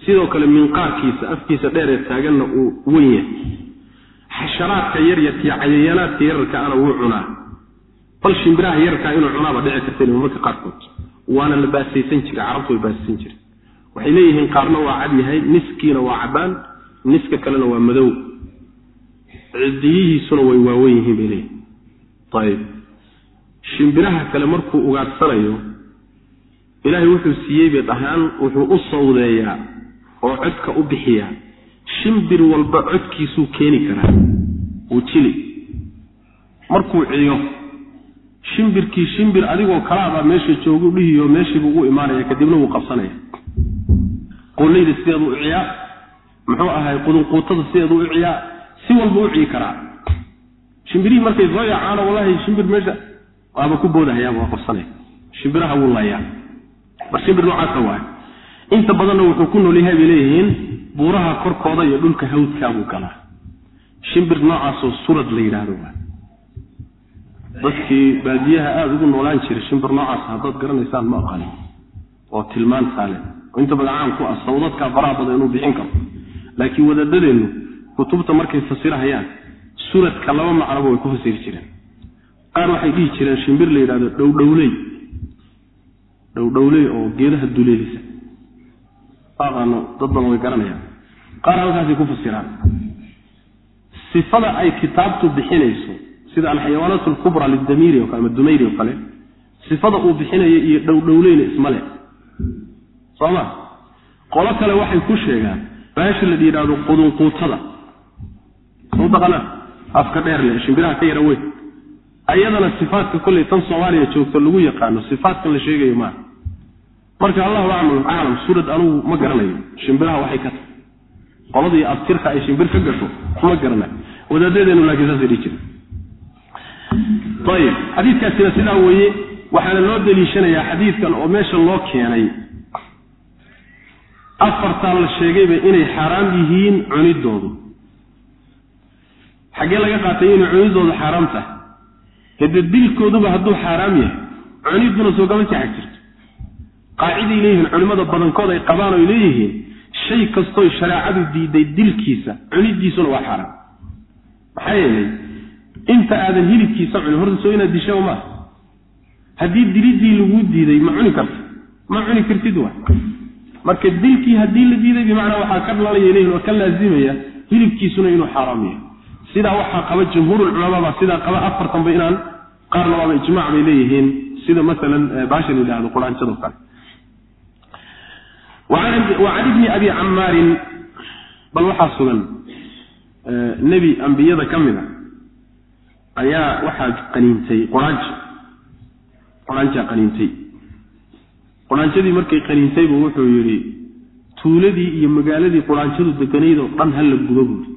Sidoo kale minqaarkiisa afkiisa dheeree taaganna uu weyn yahay. Xasharaadka yaryarka iyo cayayaanaadka yararka ana wuu cunaa. Bal shimbiraha yararkaa inuu cunaaba dhici karta marmarka qaarkood waana la baasaysan jiray carabtu way baasaysan jireen waxay leeyihiin qaarna waa cad yahay niskiina waa cadaan niska kalena waa madow. Cidiyihiisuna way waawen yihiin bay leeyihiin ayib shimbiraha kale markuu ugaadhsanayo ilaahay wuxuu siiyey bay dhahaan wuxuu u sawdeeyaa oo codka u bixiyaa. Shimbir walba codkiisuu keeni karaa. Wuu jili. Markuu ciyo shimbirkii shimbir adigoo kalaabaa meesha joogu dhihiyo meeshiibu ugu imaanaya kadibna wuu qabsanaya. Qollayda sideedu u ciyaa muxuu ahay qudunquutada sideedu u ciyaa si walba u ciyi karaa. Shimbirihii markay soo yacaano wallahi shimbir meesha waaba ku boodahayaaba waa qabsanaya. Shimbiraha wuu layaa bar shimbir noocaasa waay inta badanna wuxuu ku nool yahay bay leeyihiin buuraha korkooda iyo dhulka hawdkaabuu galaa. Shimbir noocaasoo surad la yidhaahdo dadkii baadiyaha aada ugu noolaan jiray shimbir noocaas haddaad garanaysaan ma aqanin oo tilmaan saale. Oo inta badan caan ku ah sawdadkaa faraha badan inuu bixin karo. Laakiin wadaadadeennu kutubta markay fasirahayaan suradka laba macnoba way ku fasiri jireen. Qaar waxay dhihi jireen shimbir la yidhahdo dhowdhowley. Dhowdhowley oo geedaha duleelisa. Aqaano dad badan way garanayaan. Qaar halkaasay ku fasiraan. Sifada ay kitaabtu bixinayso sida alxayawaanaat alkubra lidamiiri o kale ama dumayri oo kale sifada uu bixinayo iyo dhowdhowleyna isma leh. Soo ma? Qolo kale waxay ku sheegaan baasha la yidhaahdo qudunquutada. Soo taqanaa afka dheer leh shimbiraha ka yara weyn. Ayadana sifaatka kolley tan soomaaliya joogto lagu yaqaano sifaatkan la sheegayo maaha marka allahu aclam suurad anugu ma garanayo shimbiraha waxay ka tahay. Qoladii abtirka ay shimbir ka gasho ma garanayo wadaadadeenu laakiin saasay dhihi jira ayib xadiidkaasina sidaa weeye waxaana loo deliishanayaa xadiidkan oo meesha loo keenay. Afartaa la sheegayba inay xaaraam yihiin cunidoodu. Xaggee laga qaatay inay cunidoodu xaaraam tahay. Hade dilkooduba hadduu xaaraam yahay cunidduna soo gama jaxag jirto. Qaaciday leeyihiin culimmada badankood ay qabaan oy leeyihiin shay kastoy shareecadu diiday dilkiisa cunidiisuna waa xaaraam. Maxaa yeelay inta aadan hilibkiisa cunin horta soo inaad dishaa maaha haddii dilidii laguu diiday ma cuni karta ma cuni kartid wa marka dilkii haddii la diiday bimacnaa waxaa ka dhalanaya leyihin oo ka laazimaya hilibkiisuna inuu xaaraam yahay. Sidaa waxaa qaba jumhuurulculamaa baa sidaa qaba afartanba inaan qaar labaaba ijmac bay leeyihiin. Sida maalan baasha la yidhahdo quraanjado kale. Wa can ibni abi camaarin bal waxaa sugan nebi ambiyada ka mid a ayaa waxaa qaniintay quraanjo quraanjaa qaniintay. Quraanjadii markay qaniintay buu wuxuu yidhi tuuladii iyo magaaladii quraanjadu deganayd oo dhan hala guba buuri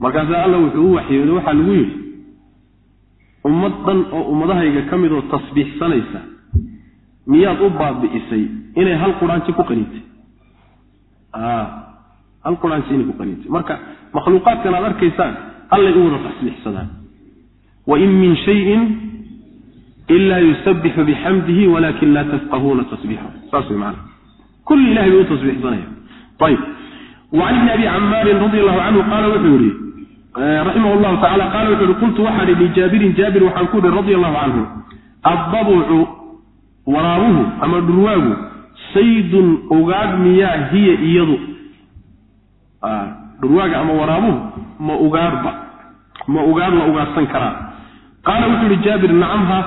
markaasaa alla wuxuu u waxyooday waxaa lagu yidhi ummad dhan oo ummadahayga ka mid oo tasbiixsanaysa miyaad u baabi'isay inay hal quraanjo ku qaniintay? Hal quraanjo inay ku qaniintay. Marka makhluuqaadkan aad arkaysaan allay u wada tasbiixsadaan wain min shayin ila yusabixu bixamdihi walakin laa tafqahuuna tasbiixahu saas way maana kulli ilahay bay u tasbiixsanaya ayib wacan ibni abi camaarin radi allahu canhu qaala wuxuu yihi raximah llahu tacala qaala wuxuu yihi qultu waxaan ihi lijaabirin jaabir waxaan ku ihi radi allahu canhu addabucu waraabuhu ama dhurwaagu saydun miyaa hiya iyadu. Dhurwaaga ama waraabuhu ma ugaadhba ma ugaadh la ugaadhsan karaa. Qaala wuxuu yihi jaabir nacamha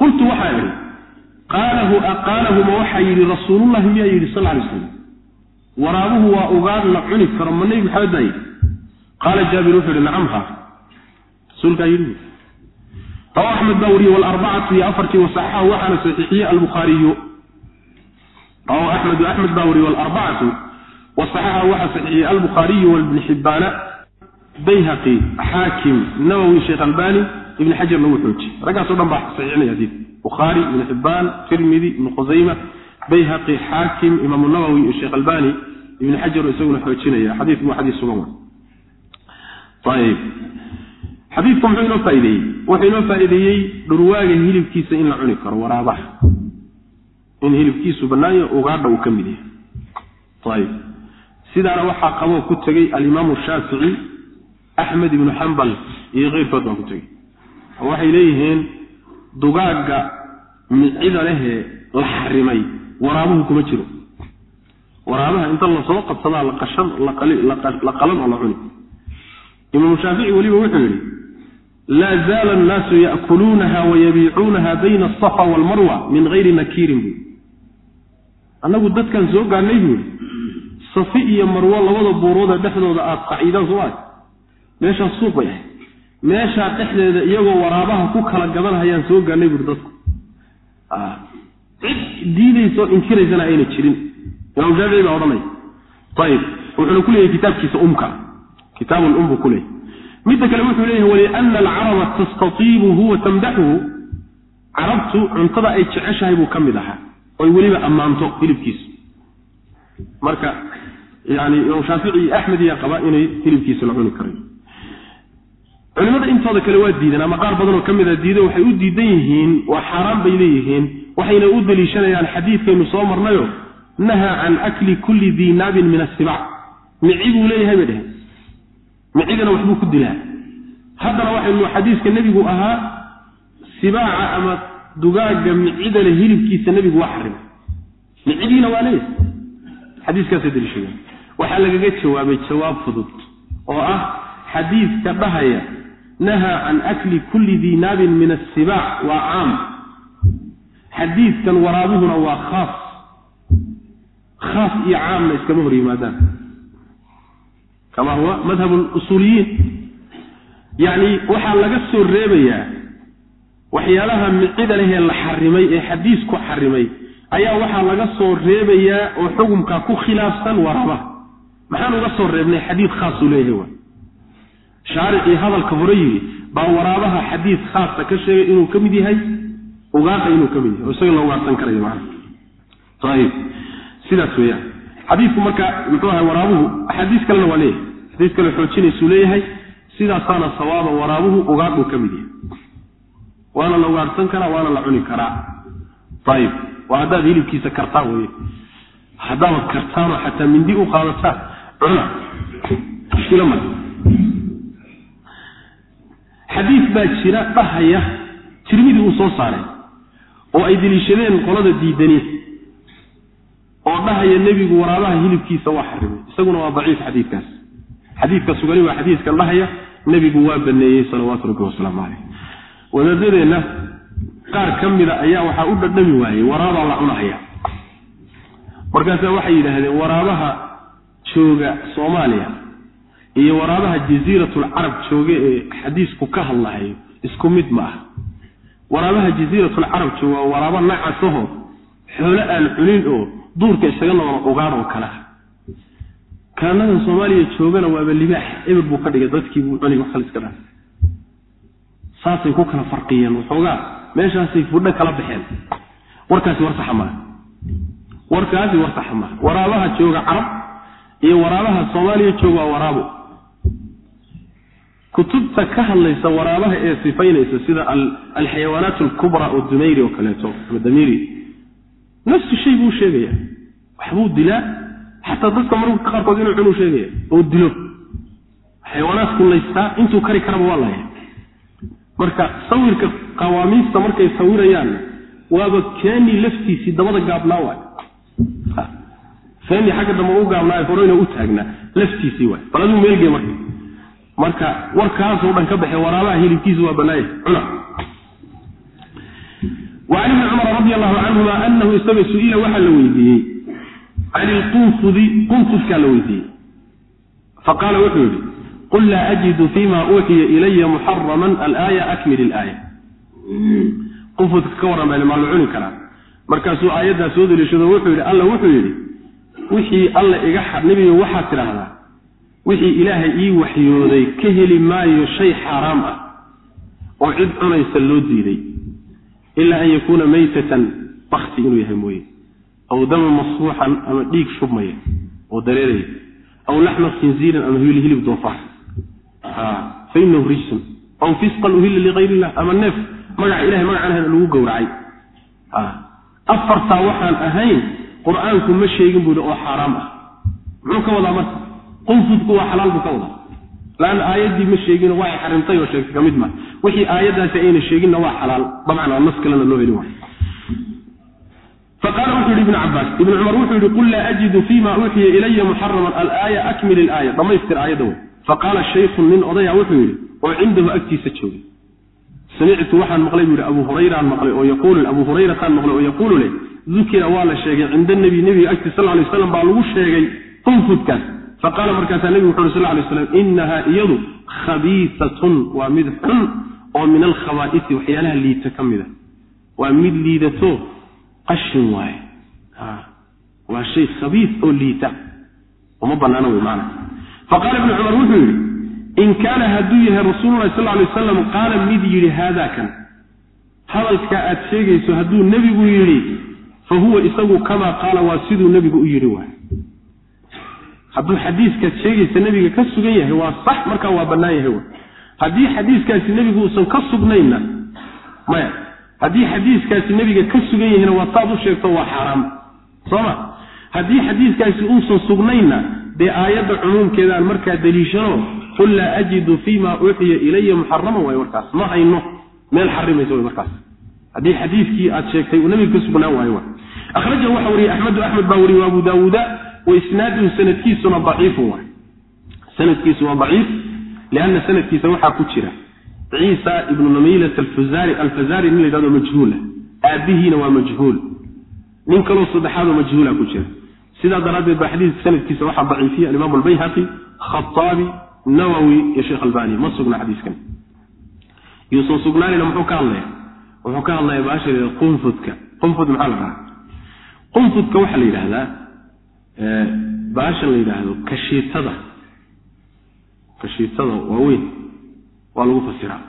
qultu waxaa idhi qaalahu aqaalahu ma waxaa yidhi rasuulullahi miyaa yidhi sal lay slam waraabuhu waa ugaadh la cuni karo ma nebi maxamed baa yidhi. Qaala jaabir wuxuu yihi nacamha rasuulkaa yidhi rawa axmed baa wariyey walarbacatu iyo afartii wasaxaxahu waxaana saxiixiyey albukhaariyu. Rawahu axmedu axmed baa wariyey walarbacatu wasaxaxahu waxaa saxiixiyey albukhaariyu walibni xibbaana bayhaqi xaakim nawowi sheekh albani ibn xajarna wuu xoojiye raggaaso dhan baa saxiixinaya xadiidka bukhaari ibn xibbaan tirmidi ibnu khusayma bayhaqi xaakim imaamu nawowi iyo sheekh albani. Ibn xajar isaguna xoojinaya. Xadiidku waa xadiis sugan ayib xadiidku muxuu inoo faa'ideeyey. Wuxuu inoo faa'iideeyey dhurwaaga hilibkiisa in la cuni karo waraabaha. In hilibkiisu bannaayo ugaadha uu ka mid yahay sidaana waxaa qaboo ku tegey alimaamu shaafici axmed ibnu xambal iyo keyrkood baa ku tegey. Waxay leeyihiin dugaagga micida lehee la xarimay waraabuhu kuma jiro. Waraabaha inta la soo qabsadaa la qalan oo la cuni. Imaamu shaafici weliba wuxuu yidhi laa zaala annaasu ya'kuluunaha wayabiicuunaha bayna asafa waalmarwa min gayri nakiirin. Buu annagu dadkan soo gaadhnay buu yidhi safi iyo marwo labada buuroodee dhexdooda aad qaciidaan soo ahay. Meeshaas suuq bay ahayd meeshaa dhexdeeda iyagoo waraabaha ku kala gadanhayaan soo gaadhnay buuri dadku. Cid diidaysoo inkiraysana ayna jirin. Imaam shaafici baa odhanaya ayib wuxuuna ku leeyahay kitaabkiisa umka. Kitaabun um buu ku leeyahy midda kale wuxuu leeyahay waliana alcaraba tastatiibuhu wa tamdaxuhu carabtu cuntada ay jeceshahay buu ka mid ahaa. Oy weliba ammaanto hilibkiisu. Marka yani imaam shaafici iyo axmed iyaa qaba inay hilibkiisa la cuni karayo culimada intooda kale waa diideen ama qaar badanoo ka mida diido waxay u diidan yihiin waa xaaraan bay leeyihiin waxayna u deliishanayaan xadiidkaynu soo marnayo nahaa can akli kulli dii naabin min asibac mici buu leeyahay bay dheheen micidana waxbuu ku dilaa. Haddana waxaynu xadiiska nebigu ahaa sibaaca ama dugaagga micida le hilibkiisa nebigu waa xarimay micidiina waa leeyahay. Xadiiskaasay deliishadeen waxaa lagaga jawaabay jawaab fudud oo ah xadiidka dhahaya nahaa can akli kulli diinaabin min asibaac waa caam xadiidkan waraabuhuna waa khaas khaas iyo caamna iskama hor yimaadaan. Kama huwa madhab usuuliyiin. Yacni waxaa laga soo reebayaa waxyaalaha micida lehee la xarimay ee xadiisku xarimay ayaa waxaa laga soo reebayaa oo xukumka ku khilaafsan waraabaha maxaan uga soo reebnay xadiid khaasuu leeyahay shaaricii hadalka hore yidhi baa waraabaha xadiid khaasa ka sheegay inuu ka mid yahay ugaadha inuu ka mid yahay. Oo isaga la ugaadhsan karayo macana ayib sidaas weeyaan. Xadiidku marka muxuu ahay waraabuhu axaadiis kalena waa leeyahay. Xadiis kale xoojinaysuu leeyahay sidaasaana sawaaba waraabuhu ugaadhuu ka mid yahay. Waana la ugaadhsan karaa waana la cuni karaa. Ayib waa haddaad hilibkiisa kartaan wey haddaabad kartaanoo xataa mindi u qaadataan xadiis baa jira dhahaya tirmidi uu soo saaray oo ay deliishadeen qolada diidani oo dhahaya nebigu waraabaha hilibkiisa waa xarimay isaguna waa daciif xadiidkaas. Xadiidka sugani waa xadiiskan dhahaya nebigu waa baneeyey salawaatu rabbi wasalaamu caleyh wadaadadeenna qaar ka mida ayaa waxaa u dhadhami waayey waraabaa la cunahaya markaasaa waxay yidhaahdeen waraabaha jooga soomaaliya. Iyo waraabaha jasiiratulcarab jooga ee xadiisku ka hadlahayo isku mid ma ah waraabaha jasiiratulcarab jooga waa waraabo nacasaho xoolo aan cunin oo duurka isaga noqono ugaadh oo kale ah. Kaanadan soomaaliya joogana waaba libaax eber buu ka dhigay dadkii buu cuni wax iska dhaaf saasay ku kala farqiyeen waxoogaa meeshaasay fudho kala baxeen. Warkaasi war saxa maaha warkaasi war saxa maaha waraabaha jooga carab iyo waraabaha soomaaliya jooga waa waraabo kutubta ka hadlaysa waraabaha ee sifaynaysa sida alxayawaanaat alkubra oo dumayri oo kaleeto ama damiri nafsu shay buu sheegaya. Waxbuu dilaa? Xataa dadka marka qaarkood inuu cunuu sheegaya oo dilo. Xayawaanaadku laystaa intuu kari karaba waa laya marka sawirka qawaamiista markay sawirayaan waaba keeni laftiisii dabada gaabnaa waay keeni xagga dambe u gaabnaa horeyna u taagnaa laftiisii waay bal aduu meelgee marka marka warkaasoo dhan ka baxee waraabaha hilibkiisu waa banaaya cuna وعن ابن cمر رضي الله عنهma أنhu isaga su-ila waxaa la weydiiyey can ilqunfudi qunfudkaa la weydiiyey faqaala wuxuu yihi qul laa أjidu fيma uuxiya إilaya muxarama alآية akmil الآية qunfudka ka warran baa maa la cuni karaa markaasuu aayaddaa soo deliishado wuxuu yidhi alla wuxuu yidhi wixii alla iga nebiga waxaad tidhaahdaa wixii ilaahay ii waxyooday ka heli maayo shay xaaraam ah oo cid cunaysa loo diiday ilaa an yakuuna maytatan bakti inuu yahay mooye aw dama masfuuxan ama dhiig shubmaya oo dareeraya aw laxma khinziirin ama hilib doofaar. Fa inahu rijsun aw fisqan uhilla ligayr illah ama neef magaca ilahay magacaan lagu gowracay. Afartaa waxaan ahayn qur'aanku ma sheegin buu hi oo xaaraam ah. Muxuu ka wadaa marka? Qunfudku waa xalaal buu ka wadaa. Laanna aayaddii ma sheegino waxay xarimtay oo sheegtay ka mid ma. Wixii aayaddaasi ayna sheeginna waa xalaal. Dabcan aa nas kalena loo heli waayo. Faqaala wuxuu yihi ibnu cabaas ibnu cumar wuxuu yihi qul laa ajidu fima uuxiya ilaya muxaraman alaaya akmil ilaaya dhammaystir aayadda wey faqaala shaykun nin odaya wuxuu yidhi oo cindahu agtiisa joogay samictu waxaan maqlay buu yihi abu hurayraan maqlay oo yaquulu abu hurayrataan maqlay oo yaquulu leh dukira waa la sheegay cinda nebi nebiga agtiis sal lay slam baa lagu sheegay qunfudkaas faqaala markaasaa nebigu wuxu uri sal lay slam inahaa iyadu khabiisatun waa mid xun oo min alkhabaa'isi waxyaalaha liita ka mid a waa mid liidato qashin waaye. Waa shay khabiis oo liita. Uma banaana wey maana faqaala ibnu cumar wuxuu yidhi in kaana hadduu yahay rasuululahi sal lay wasalam qaala mid yidhi haadaa kan. Hadalkaa aad sheegayso hadduu nebigu yidhi fa huwa isagu kamaa qaala waa siduu nebigu u yidhi waay hadduu xadiiskaad sheegaysa nebiga ka sugan yahay waa sax markaa waa bannaan yahay way haddii xadiiskaasi nebigu uusan ka sugnaynna maya haddii xadiiskaasi nebiga ka sugan yahayna waa saad u sheegto waa xaaraam sooma haddii xadiiskaasi uusan sugnaynna dee aayadda cumuumkeedaan markaa deliishano qul laa ajidu fima uuxiya ilaya muxaraman waay markaas ma hayno meel xarimaysa way markaas haddii xadiiskii aad sheegtay uu nebiga ka sugnaan waayo wa akhrajahu waxa wariyey axmedu axmed baa wariyey abu daawuuda wa isnaaduhu sanadkiisuna daciifun waay sanadkiisu waa daciif lianna sanadkiisa waxaa ku jira ciisa ibnu namilat alfazari nin la yhahdo majhuula aabihiina waa majhuul nin kaloo saddexaadoo majhuula ku jira sidaa daraaddeed baa xadiidka sanadkiisa waxaa daciifiya alimaam albayhaqi khataabi nawowi iyo sheekh albani ma sugna xadiiskan yuusan sugnaanina muxuu ka hadlaya wuxuu ka hadlaya baasha qunfudka qunfud maxaa la dhahaa qunfudka waxaa la yidhaahdaa baashan la yidhaahdo kashiitada. Kashiitada waaweyn waa lagu fasiraa.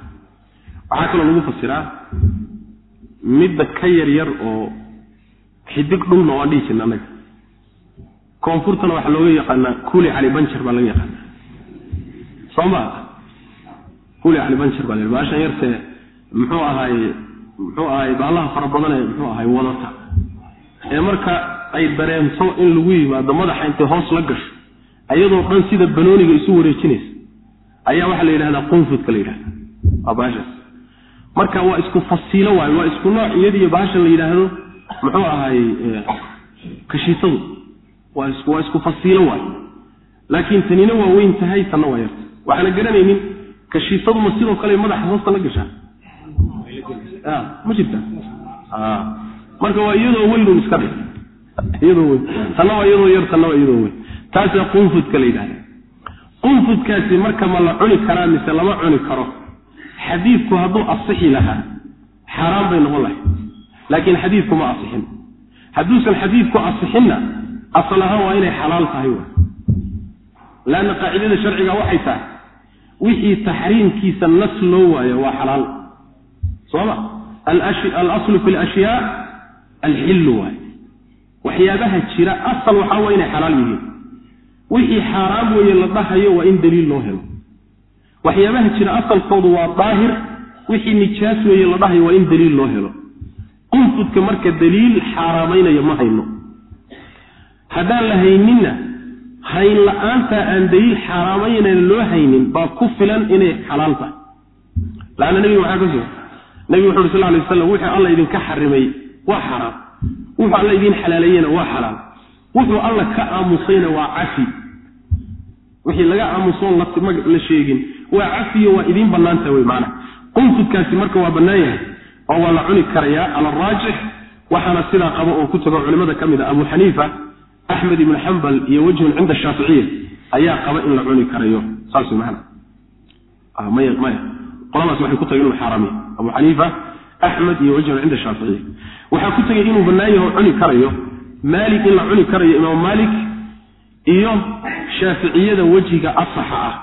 Waxaa kaloo lagu fasiraa midda ka yar yar oo xidig dhulna waan dhihi jirna annaga. Koonfurtana waxaa looga yaqaanaa kuli cali banjar baa laga yaqaanaa. Soo ma kuli cali banjar baa la baashan yartee muxuu ahaay muxuu ahaay baalaha fara badan ee muxuu ahaay wadata ee marka ay dareemto in lagu yimaado madaxa intay hoos la gasho ayadoo dhan sida banooniga isu wareejinaysa ayaa waxaa la yidhahdaa qunfudka la yidhahda waa baashaas. Marka waa isku fasiilo waayo waa isku nooc iyadiyo baasha la yidhaahdo muxuu ahaay kashiitadu waa is waa isku fasiilo waayo. Laakiin tanina waa weyn tahay tanna waa yarta. Waxaana garanaynin kashiitadu ma sidoo kale madaxa hoosta la gashaa? Ma jirta marka waa iyadoo weynun iska dhig iyadoo weyn. Tanna waa iyadoo yar tanna waa iyadoo weyn. Taasaa qunfudka la yidhahda qunfudkaasi marka ma la cuni karaa mise lama cuni karo xadiidku hadduu asixi lahaa xaaraan bay noqon lahay laakiin xadiidku ma asixin. Hadduusan xadiidku asixinna asal ahaan waa inay xalaal tahay w leanna qaacidada sharciga waxay tahay wixii taxriimkiisa nas loo waayo waa xalaal. Sooma alaslu fi lashyaa alxillu waay. Waxyaabaha jira asal waxaa waa inay xalaal yihiin. Wixii xaaraam weeye la dhahayo waa in daliil loo helo. Waxyaabaha jira asalkoodu waa daahir wixii nijaas weeye la dhahayo waa in daliil loo helo. Qunfudka marka daliil xaaraamaynaya ma hayno. Haddaan la hayninna hayn la'aantaa aan daliil xaaraamaynana loo haynin baa ku filan inay xalaal tahay. Laanna nebiga maxaa ka sugan nebigu wuxu uri sal lay waslam wuxuu alla idinka xarimay waa xaraam. Wuxuu alla idiin xalaaleeyena waa xalaal wuxuu alla ka aamusayna waa cafi. Wixii laga aamusoon la sheegin. Waa cafiyo waa idiin bannaanta wey maana qunfudkaasi marka waa bannaan yahay oo waa la cuni karayaa cala araajix waxaana sidaa qabo oo ku tago culimada ka mid a abu xaniifa axmed ibnu xambal iyo wejhun cinda shaaficiya ayaa qaba in la cuni karayo. Saas maya maya. Qoladaas waxay ku tageen inuu xaaraamiy abu xaniifa axmed iyo wejhun cinda shaaficiya waxaa ku tegay inuu bannaan yahay oo cuni karayo. Maalik in la cuni karayo imaam maalik iyo shaaficiyada wejiga asaxa ah.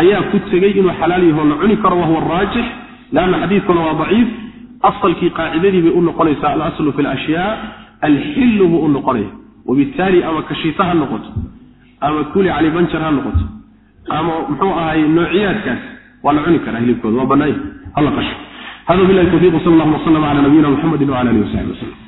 Ayaa ku tegey inuu xalaal yaho la cuni karo wahuwa araajix leanna xadiidkuna waa daciif. Asalkii qaacidadii bay u noqonaysaa alaslu fi lashyaa alxillu buu u noqonaya. Wabittaali ama kashiita ha noqoto ama kuli cali banjar ha noqoto ama muxuu ahaay noociyaadkaas waa la cuni karaa hilibkooda waa bannaanya hala qasho hada bilahi tawfiiq sal allahuma waslama cala nabiyina muxamedi wcala alihi wasaxbi waslm